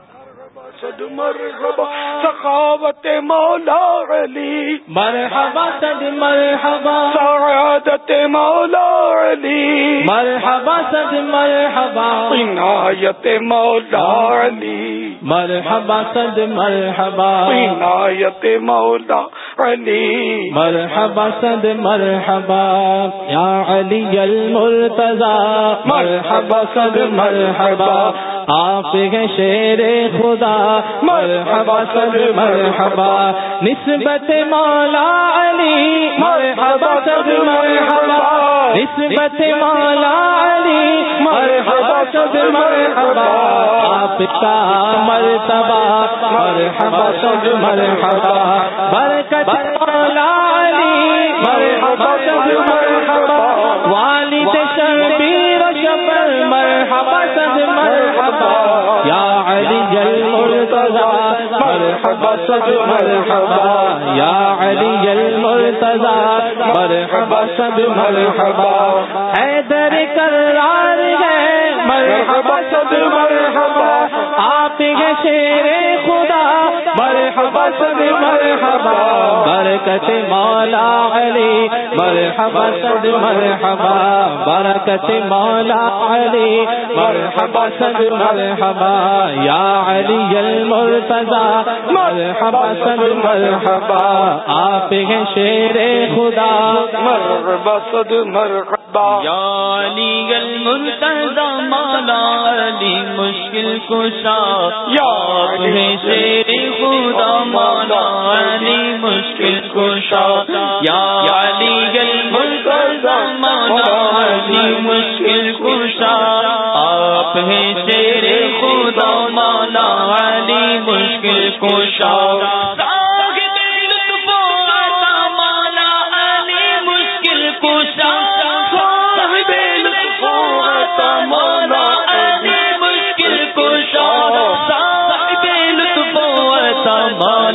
صد مرحبا سخاوت مولا علی۔ مرحبا صد مرحبا۔ سعادت مولا علی۔ مرحبا صد مرحبا۔ عنایت مولا علی۔ مرحبا صد مرحبا۔ عنایت مولا علی۔ مرحبا صد مرحبا۔ یا علی المرتضی۔ مرحبا صد مرحبا۔ آپ کے شیر خدا۔ مرحبا صد مرحبا، نسبت مولا علی، مرحبا صد مرحبا، نسبت مولا علی، مرحبا صد مرحبا آپ کا مرتبہ، مرحبا صد مرحبا، برکت مولا علی، مرحبا صد مرحبا، والد شبیر شبر، مرحبا صد مرحبا، یا علی جل مرتضی، مرحبا، صد مرحبا، یا علی جل مرتضی، مرحبا، صد مرحبا، حیدر کرار ہے، مرحبا، صد مرحبا، آپ کے شیر خدا، مرحبا، صد مرحبا، برکت مولا علی مرحبا صد مرحبا، برکت مولا علی، مرحبا صد مرحبا، یا علی المرتضی، مرحبا صد مرحبا، آپ کے شیر خدا، مرحبا صد مرحبا۔ یا علی المرتضی، مولا علی مشکل کشا، یا ہے شیر خدا مانا علی مشکل کشا، یا علی المرتضی مانا علی مشکل کشا، آپ ہیں شیر خدا مانا علی مشکل کشا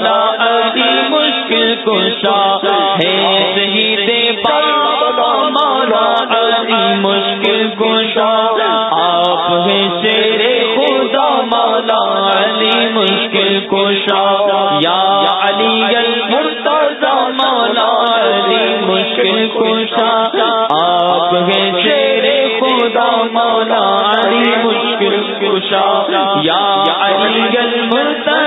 مولا علی مشکل کشا ہے، شہید بابا مولا علی مشکل کشا۔ آپ ہیں شیر خدا مولا علی مشکل کشا۔ یا علی المرتضی مولا علی مشکل کشا۔ آپ ہیں شیر خدا مولا علی مشکل کشا۔ یا علی المرتضی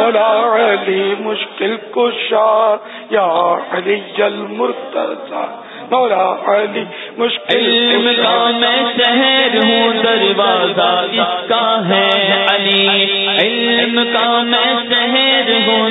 مولا علی مشکل کشا یا علی المرتضی مولا علی مشکل میں شہر ہوں دروازہ اس کا ہے علی۔ علم کا میں شہر ہوں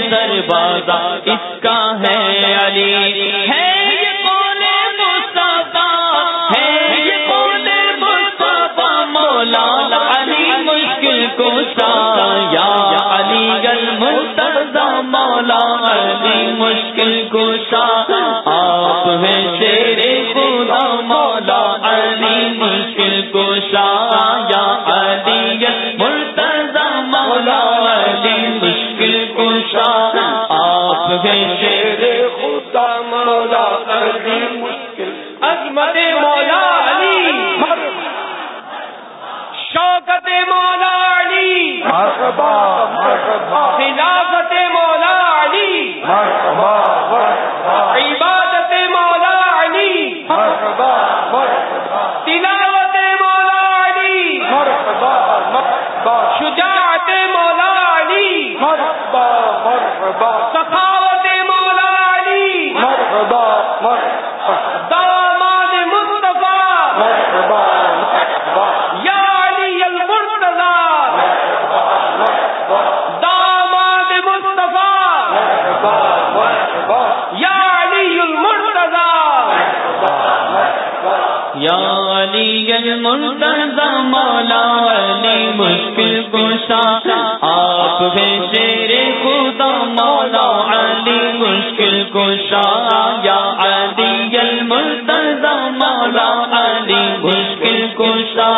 مشکل کشا یا علی المرتضی مولا علی مشکل کشا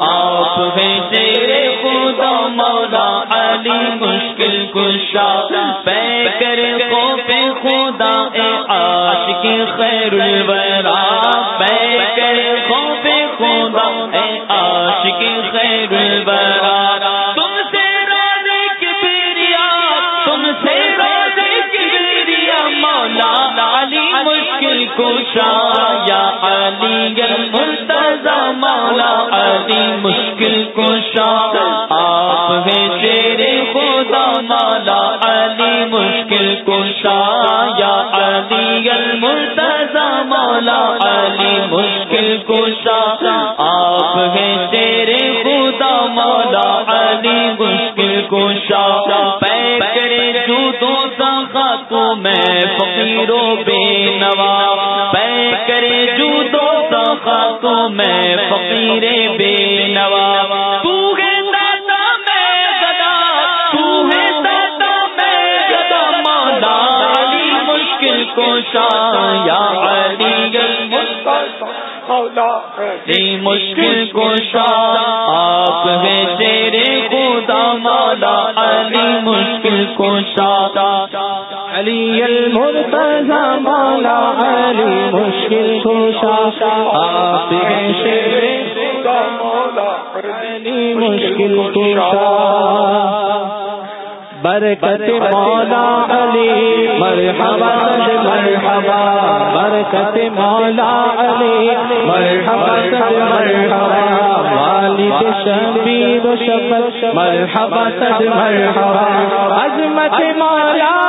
آپ ہیں تیرے خدا مولا علی مشکل کشا پہ کر خوف خدا اے عاشق خیر الوی فقیر بے نوا تو ہے دادا میں گدا تو ہے دادا میں گدا علی مشکل کشا یا علی مولا آپ ہیں تیرے خدا مولا علی مشکل کشا علی المرتضی علی مشکل کشا آپ ہیں علی مشکل کشا برکت مولا علی، مرحبا مرحبا۔ برکت مولا علی، مرحبا مرحبا۔ والد شبیر و شفت مرحبا مرحبا۔ عظمت مولا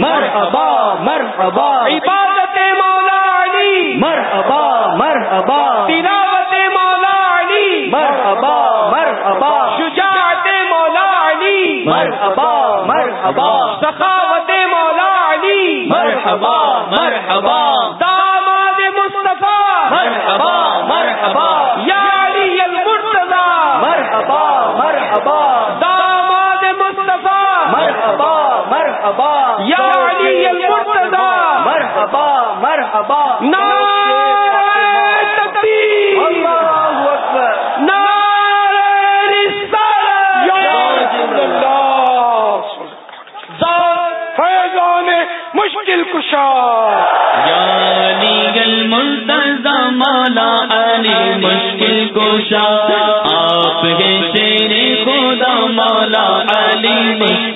مرحبا مرحبا عبادت مولا مرحبا مرحبا. تلاوت مولا علی. مرحبا مرحبا. شجاعت مولا علی. مرحبا مرحبا. سخاوت مولا علی. مرحبا مرحبا. داماد مصطفیٰ. مرحبا مرحبا. یا علی المرتضی. مرحبا مرحبا. داماد مصطفیٰ مرحبا مرحبا یا علی المرتضی۔ مرحبا مرحبا نعرہ تکبیر۔ اللہ اکبر۔ نعرہ رسالت۔ یا فیضان مشکل کشا۔ یا علی المرتضی مولا علی مشکل کوشا آپ ہیں تیرے خدا مولا علی مشکل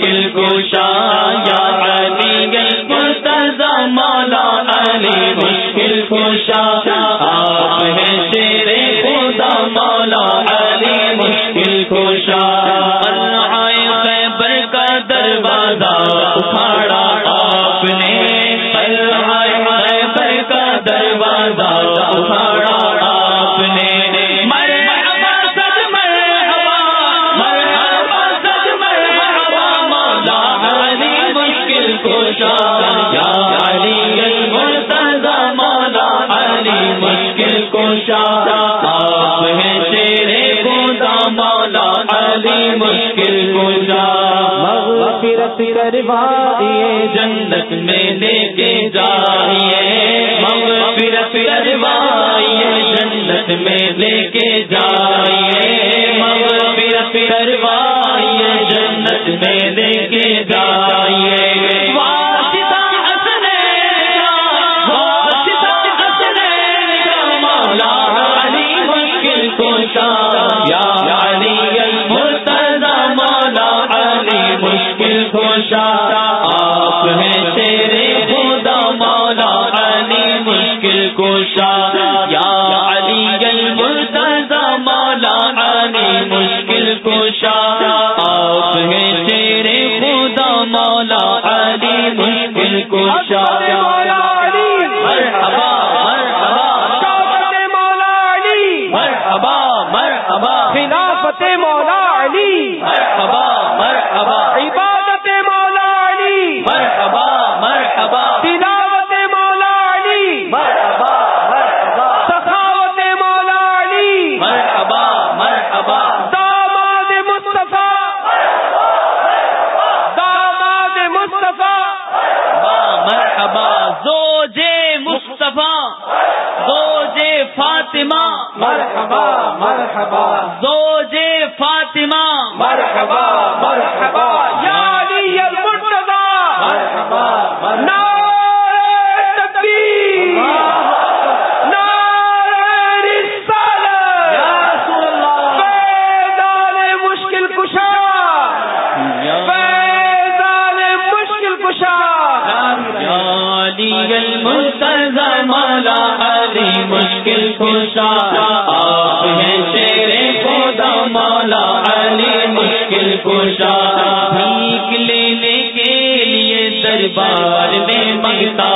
دل کو مشکل کوشا مغفرت کروائیے جنت میں لے کے جائیے۔ مغفرت کروائیے جنت میں لے کے جائیے۔ مغفرت کروائیے جنت میں لے کے جائیے۔ دل خوشا آپ ہیں تیرے خدا مولا علی مشکل کوشا مرحبا زوج مصطفیٰ زوج فاطمہ۔ مرحبا مرحبا مشکل آپ ہیں شیر خدا مولا علی مشکل بھیک لینے کے لیے دربار میں منگتا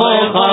ہو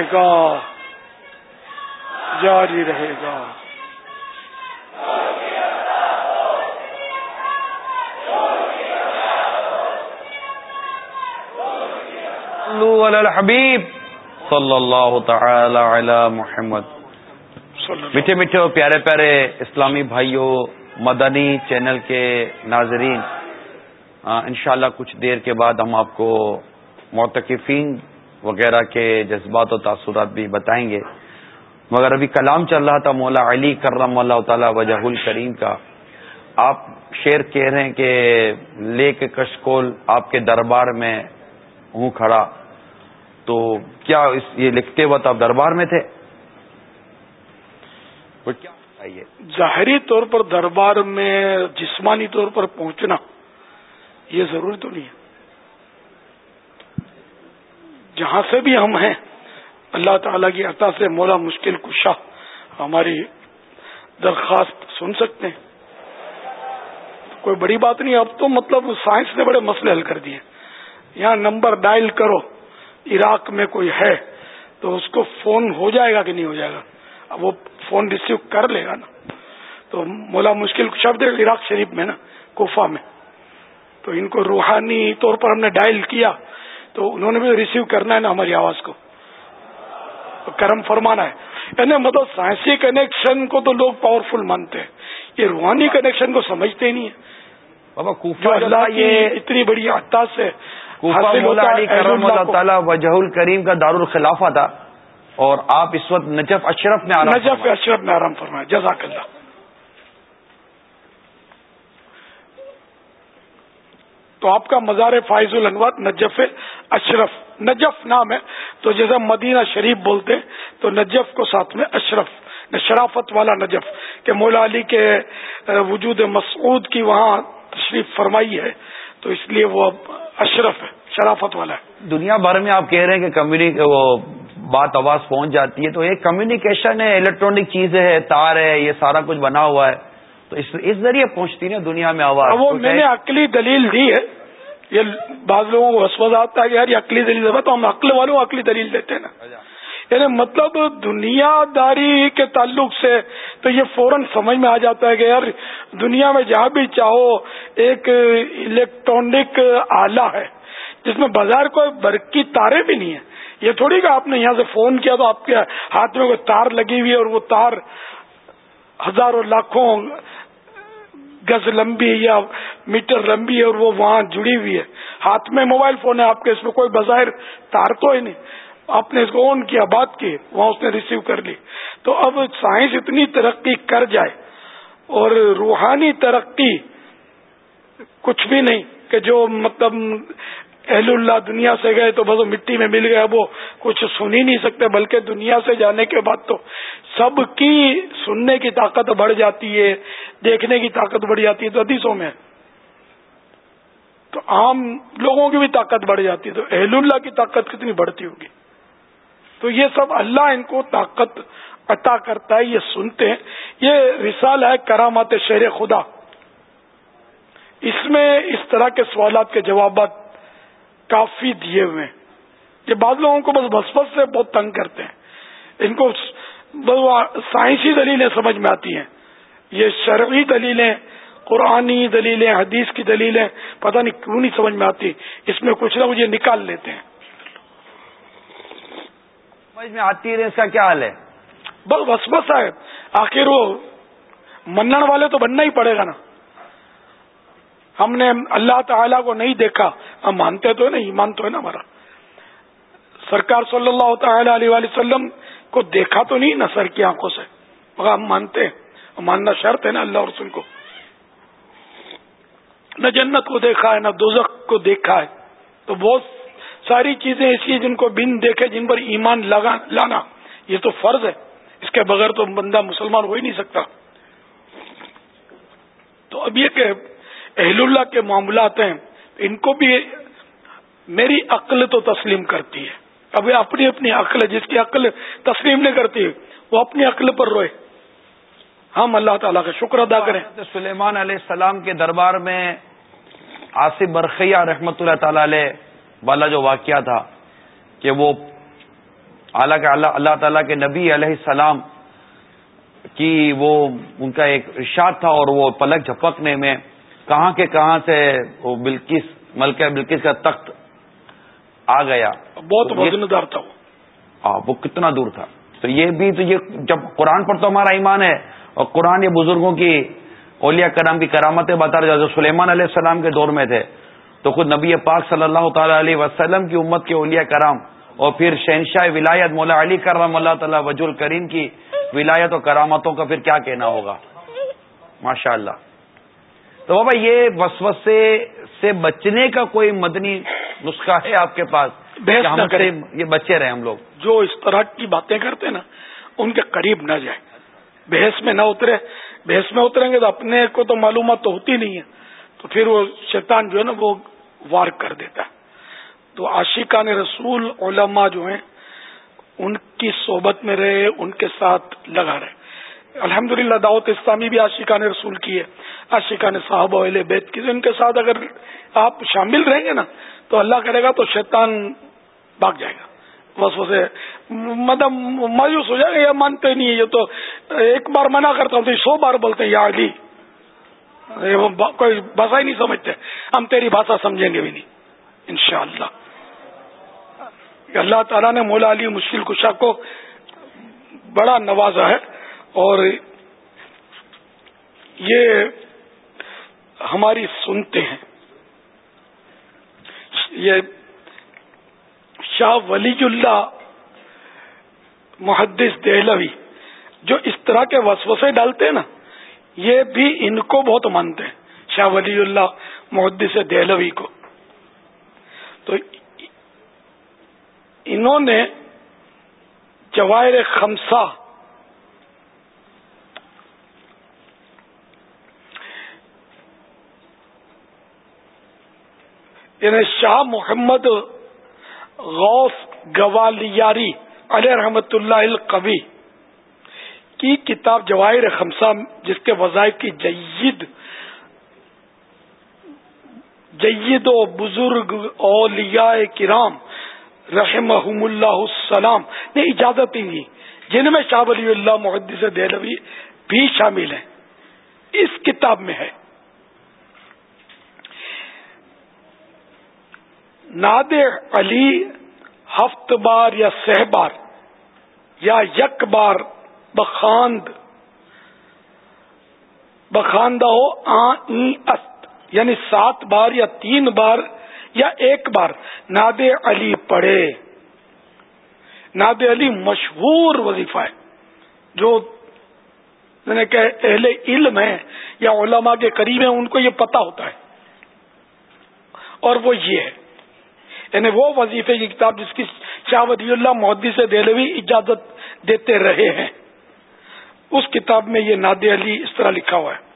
رہے گا۔ جاری رہے گا۔ علی الحبیب۔ صلی اللہ تعالی علی محمد۔ میٹھے میٹھے اور پیارے پیارے اسلامی بھائیوں مدنی چینل کے ناظرین انشاءاللہ کچھ دیر کے بعد ہم آپ کو معتکفین وغیرہ کے جذبات و تاثرات بھی بتائیں گے۔ مگر ابھی کلام چل رہا تھا مولا علی کرم اللہ تعالی وجہ الکریم کا۔ آپ شعر کہہ رہے ہیں کہ لے کے کشکول آپ کے دربار میں ہوں کھڑا۔ تو کیا اس یہ لکھتے وقت آپ دربار میں تھے؟ وہ کیا بتائیے؟ ظاہری طور پر دربار میں جسمانی طور پر پہنچنا یہ ضروری تو نہیں ہے۔ جہاں سے بھی ہم ہیں، اللہ تعالی کی عطا سے مولا مشکل کشا ہماری درخواست سن سکتے ہیں۔ کوئی بڑی بات نہیں، اب تو مطلب سائنس نے بڑے مسئلے حل کر دیے۔ یہاں نمبر ڈائل کرو، عراق میں کوئی ہے تو اس کو فون ہو جائے گا کہ نہیں ہو جائے گا؟ اب وہ فون ریسیو کر لے گا نا۔ تو مولا مشکل شبد عراق شریف میں نا، کوفہ میں۔ تو ان کو روحانی طور پر ہم نے ڈائل کیا۔ تو انہوں نے بھی ریسیو کرنا ہے نا ہماری آواز کو۔ کرم فرمانا ہے۔ یعنی مطلب سائنسی کنیکشن کو تو لوگ پاورفل مانتے ہیں۔ یہ روحانی کنیکشن کو سمجھتے ہی نہیں ہے بابا کوفہ اللہ یہ اتنی بڑی عطا سے وجہ الکریم کا دارالخلافہ تھا اور آپ اس وقت نجف اشرف میں آرام نجف۔ اشرف میں آرام فرمایا جزاک اللہ۔ تو آپ کا مزار فائز الانوار نجف اشرف، نجف نام ہے۔ تو جیسا مدینہ شریف بولتے، تو نجف کو ساتھ میں اشرف، شرافت والا نجف، کہ مولا علی کے وجود مسعود کی وہاں تشریف فرمائی ہے۔ تو اس لیے وہ اب اشرف ہے، شرافت والا ہے۔ دنیا بھر میں آپ کہہ رہے ہیں کہ کمیونی، وہ بات آواز پہنچ جاتی ہے۔ تو ایک کمیونیکیشن ہے، الیکٹرانک چیزیں ہے تار ہے، یہ سارا کچھ بنا ہوا ہے۔ تو اس اس ذریعے پہنچتی نا دنیا میں آواز. وہ میں نے عقلی دلیل دی ہے. یہ بعض لوگوں کو وسوس آتا ہے یار یہ عقلی دلیل تو ہم عقل والوں عقلی دلیل دیتے ہیں نا. یعنی مطلب دنیا داری کے تعلق سے تو یہ فوراً سمجھ میں آ جاتا ہے کہ یار دنیا میں جہاں بھی چاہو ایک الیکٹرانک آلہ ہے جس میں بازار کو برقی تاریں بھی نہیں ہیں. یہ تھوڑی کہ آپ نے یہاں سے فون کیا تو آپ کے ہاتھ میں کوئی تار لگی ہوئی ہے اور وہ تار ہزاروں لاکھوں گز لمبی یا میٹر لمبی ہے اور وہ وہاں جڑی ہوئی ہے۔ ہاتھ میں موبائل فون ہے، آپ کے اس میں کوئی بظاہر تار تو ہی نہیں۔ آپ نے اس کو آن کیا، بات کی، وہاں اس نے ریسیو کر لی۔ تو اب سائنس اتنی ترقی کر جائے اور روحانی ترقی کچھ بھی نہیں کہ جو مطلب اہل اللہ دنیا سے گئے تو بس مٹی میں مل گئے وہ کچھ سن ہی نہیں سکتے، بلکہ دنیا سے جانے کے بعد تو سب کی سننے کی طاقت بڑھ جاتی ہے، دیکھنے کی طاقت بڑھ جاتی ہے تو حدیثوں میں۔ تو عام لوگوں کی بھی طاقت بڑھ جاتی ہے، تو اہل اللہ کی طاقت کتنی بڑھتی ہوگی؟ تو یہ سب اللہ ان کو طاقت عطا کرتا ہے، یہ سنتے ہیں۔ یہ رسال ہے کرامات شہر خدا۔ اس میں اس طرح کے سوالات کے جوابات کافی دیے ہوئے ہیں۔ یہ بعض لوگوں کو بس بس بس سے بہت تنگ کرتے ہیں۔ ان کو سائنسی دلیلیں سمجھ میں آتی ہیں۔ یہ شرعی دلیلیں قرآنی دلیلیں حدیث کی دلیلیں پتہ نہیں کیوں نہیں سمجھ میں آتی۔ اس میں کچھ نہ مجھے نکال لیتے ہیں۔ سمجھ میں آتی ہے اس کا کیا حال ہے؟ بس بس بس ہے۔ آخر وہ منن والے تو بننا ہی پڑے گا نا۔ ہم نے اللہ تعالی کو نہیں دیکھا، ہم مانتے تو ہے نا، ایمان تو ہے نا ہمارا۔ سرکار صلی اللہ تعالی علیہ وسلم کو دیکھا تو نہیں نا سر کی آنکھوں سے۔ مگر ہم مانتے ہیں۔ ماننا شرط ہے نا اللہ رسول کو۔ نہ جنت کو دیکھا ہے، نہ دوزخ کو دیکھا ہے۔ تو بہت ساری چیزیں ایسی جن کو بن دیکھے، جن پر ایمان لگا، لانا، یہ تو فرض ہے۔ اس کے بغیر تو بندہ مسلمان ہو ہی نہیں سکتا۔ تو اب یہ کہ اہل اللہ کے معاملات ہیں، ان کو بھی میری عقل تو تسلیم کرتی ہے۔ اب یہ اپنی اپنی عقل ہے، جس کی عقل تسلیم نہیں کرتی، وہ اپنی عقل پر روئے۔ ہم اللہ تعالیٰ کا شکر ادا کریں۔ سلیمان علیہ السلام کے دربار میں آصف برقیہ رحمت اللہ تعالی علیہ والا جو واقعہ تھا کہ وہ اعلیٰ اللہ اللہ تعالیٰ کے نبی علیہ السلام کی وہ ان کا ایک ارشاد تھا اور وہ پلک جھپکنے میں کہاں کے کہاں سے وہ بلکس ملکہ بلکس کا تخت آ گیا۔ بہت وزندار تھا وہ۔ وہ کتنا دور تھا۔ تو یہ بھی تو یہ جب قرآن پر تو ہمارا ایمان ہے اور قرآن یہ بزرگوں کی اولیاء کرام کی کرامتیں بتا رہے جو سلیمان علیہ السلام کے دور میں تھے۔ تو خود نبی پاک صلی اللہ تعالی علیہ وسلم کی امت کے اولیاء کرام اور پھر شہنشاہ ولایت مولا علی کرم اللہ تعالیٰ وج الکریم کی ولایت اور کرامتوں کا پھر کیا کہنا ہوگا؟ ماشاء اللہ تو بابا یہ وسوسے سے بچنے کا کوئی مدنی نسخہ ہے آپ کے پاس؟ کریں۔ یہ بچے رہے ہم لوگ۔ جو اس طرح کی باتیں کرتے ہیں نا ان کے قریب نہ جائیں۔ بحث میں نہ اترے۔ بحث میں اتریں گے تو اپنے کو تو معلومات تو ہوتی نہیں ہے تو پھر وہ شیطان جو ہے نا وہ وار کر دیتا ہے۔ تو عاشقان رسول علماء جو ہیں ان کی صحبت میں رہے ان کے ساتھ لگا رہے۔ الحمد للہ دعوت اسلامی بھی عاشقان رسول کی ہے، عاشقان صاحب بیت کی ان کے ساتھ اگر آپ شامل رہیں گے نا، تو اللہ کرے گا تو شیطان بھاگ جائے گا۔ بس اسے مطلب مایوس ہو جائے گا، یہ مانتے نہیں یہ تو ایک بار منع کرتا ہوں تو سو بار بولتے ہیں، یا علی۔ کوئی بھاشا ہی نہیں سمجھتے۔ ہم تیری بھاشا سمجھیں گے بھی نہیں۔ انشاءاللہ۔ اللہ تعالیٰ نے مولا علی مشکل کشا کو بڑا نوازا ہے۔ اور یہ ہماری سنتے ہیں۔ یہ شاہ ولی اللہ محدث دہلوی جو اس طرح کے وسوسے ڈالتے ہیں نا، یہ بھی ان کو بہت مانتے ہیں، شاہ ولی اللہ محدث دہلوی کو۔ تو انہوں نے جواہر خمسہ یعنی شاہ محمد غوث گوالیاری علیہ رحمت اللہ القوی کی کتاب جواہر خمسہ جس کے وظائف کی جید جید و بزرگ اولیاء کرام رحمہم اللہ السلام نے اجازت ہی جن میں شاہ ولی اللہ محدث دہلوی بھی شامل ہیں۔ اس کتاب میں ہے۔ ناد علی ہفت بار یا سہ بار یا یک بار بخاند بخاندہ ہو است یعنی سات بار یا تین بار یا ایک بار ناد علی پڑھے۔ ناد علی مشہور وظیفہ ہے، جو نے کہ اہل علم ہے یا علماء کے قریب ہیں، ان کو یہ پتا ہوتا ہے۔ اور وہ یہ ہے۔ یعنی وہ وظیفے کی کتاب جس کی شاہ ولی اللہ محدث سے دہلوی اجازت دیتے رہے ہیں۔ اس کتاب میں یہ نادی علی اس طرح لکھا ہوا ہے۔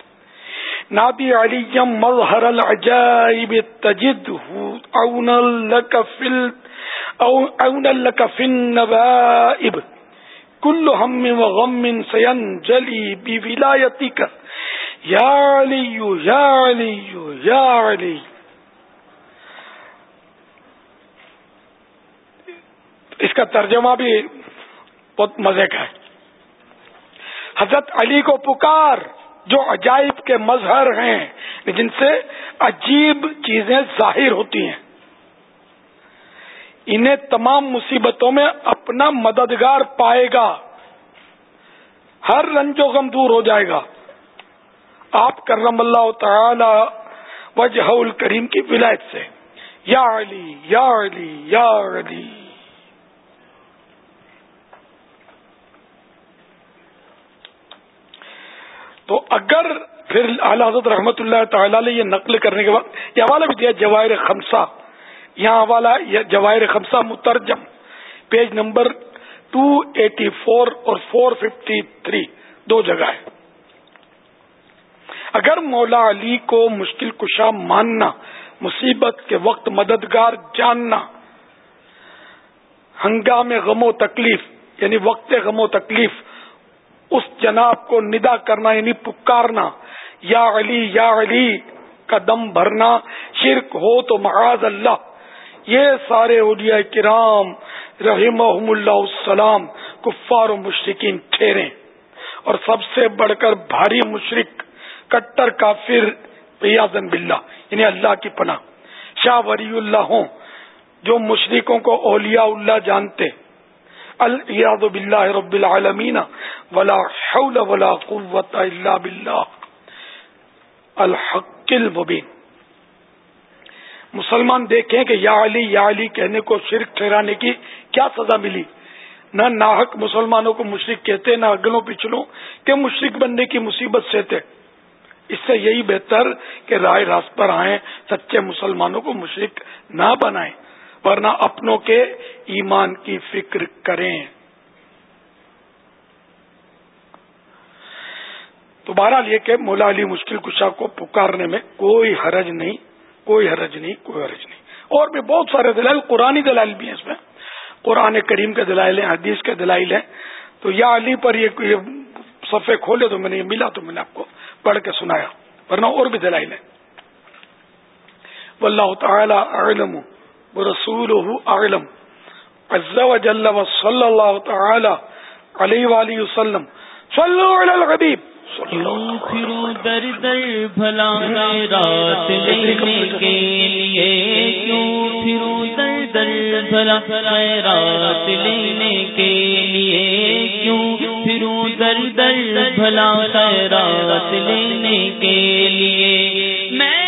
نادی علی یم مظہر العجائب تجد اون اون الکفن نبائب کل ہم و غم سین جلی بی ولایتی کا یا علی یا علی یا علی اس کا ترجمہ بھی بہت مزے کا ہے۔ حضرت علی کو پکار جو عجائب کے مظہر ہیں، جن سے عجیب چیزیں ظاہر ہوتی ہیں۔ انہیں تمام مصیبتوں میں اپنا مددگار پائے گا۔ ہر رنج و غم دور ہو جائے گا۔ آپ کرم اللہ تعالی وجہ الکریم کی ولایت سے۔ یا علی یا علی یا علی۔ تو اگر پھر اعلی حضرت رحمت اللہ تعالی نے یہ نقل کرنے کے بعد یہ حوالہ بھی دیا جواہر خمسہ، یہاں حوالہ جواہر خمسہ مترجم، page number two eighty four اور فور ففٹی تھری دو جگہ ہے۔ اگر مولا علی کو مشکل کشا ماننا، مصیبت کے وقت مددگار جاننا، ہنگام غم و تکلیف یعنی وقت غم و تکلیف اس جناب کو ندا کرنا یعنی پکارنا، یا علی یا علی کا دم بھرنا، شرک ہو تو معاذ اللہ۔ یہ سارے اولیاء کرام رحیم اللہ السلام کفار و مشرقین ٹھہرے۔ اور سب سے بڑھ کر بھاری مشرق کٹر کافر ریاضن بلّہ یعنی اللہ کی پناہ۔ شاہ وری اللہ ہوں، جو مشرقوں کو اولیاء اللہ جانتے۔ الیاد باللہ رب العالمین ولا حول ولا قوت الا باللہ الحق المبین مسلمان دیکھیں کہ یا علی یا علی کہنے کو شرک ٹھہرانے کی کیا سزا ملی؟ نہ ناحق مسلمانوں کو مشرق کہتے، نہ اگلوں پچھلوں کہ مشرق بننے کی مصیبت سے تھے۔ اس سے یہی بہتر کہ رائے راست پر آئیں، سچے مسلمانوں کو مشرق نہ بنائیں۔ ورنہ اپنوں کے ایمان کی فکر کریں۔ تو بہرحال یہ کہ مولا علی مشکل کشا کو پکارنے میں کوئی حرج نہیں، کوئی حرج نہیں، کوئی حرج نہیں۔ اور بھی بہت سارے دلائل قرآن دلائل بھی ہیں اس میں۔ قرآن کریم کے دلائل ہیں، حدیث کے دلائل ہیں۔ تو یا علی پر یہ صفحے کھولے تو میں نے، یہ ملا تو میں نے آپ کو پڑھ کے سنایا۔ ورنہ اور بھی دلائل ہیں۔ واللہ تعالی اعلم۔ ورسوله اعلم عز وجل وصلی اللہ تعالی علیہ وآلہ وسلم. صلو علی الغبیب کیوں پھروں در در بھلا رات لینے کے لیے کیوں پھروں در در بھلا رات لینے کے لیے کیوں پھروں در در بھلا رات لینے کے لیے؟ میں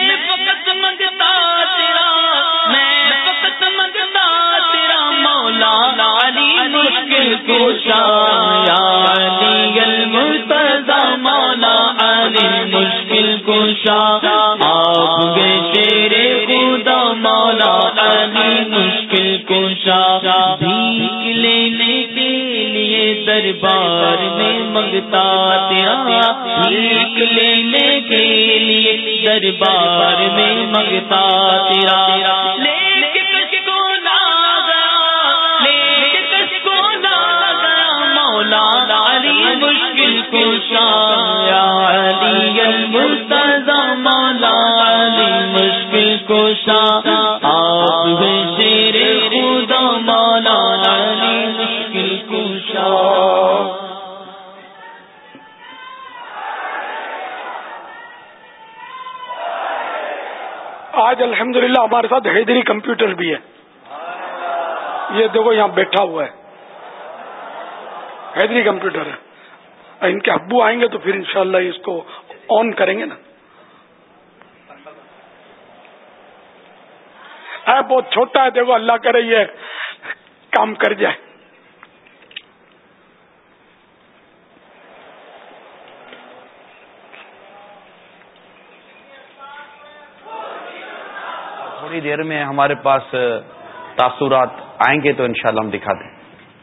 مولا علی مشکل کو شایا علی المرتضی، مولا علی مشکل کو شاہ آپ گے شیر خدا، مولا علی مشکل کو شاہ بھیک لینے کے لیے دربار میں منگتا تیرا بھیک لینے کے لیے دربار میں منگتا تیرا مولا علی مشکل کو شایا علی المرتضی مولا علی مشکل کو شاہ آپ شیر خدا مولا علی مشکل کو شاہ آج الحمدللہ ہمارے ساتھ حیدری کمپیوٹر بھی ہے۔ یہ دیکھو یہاں بیٹھا ہوا ہے۔ حیدری کمپیوٹر ہے ان کے ابو آئیں گے تو پھر انشاءاللہ اس کو آن کریں گے نا۔ ہے بہت چھوٹا ہے، دیکھو، اللہ کرے یہ کام کر جائے۔ تھوڑی دیر میں ہمارے پاس تاثرات آئیں گے تو انشاءاللہ ہم دکھا دیں۔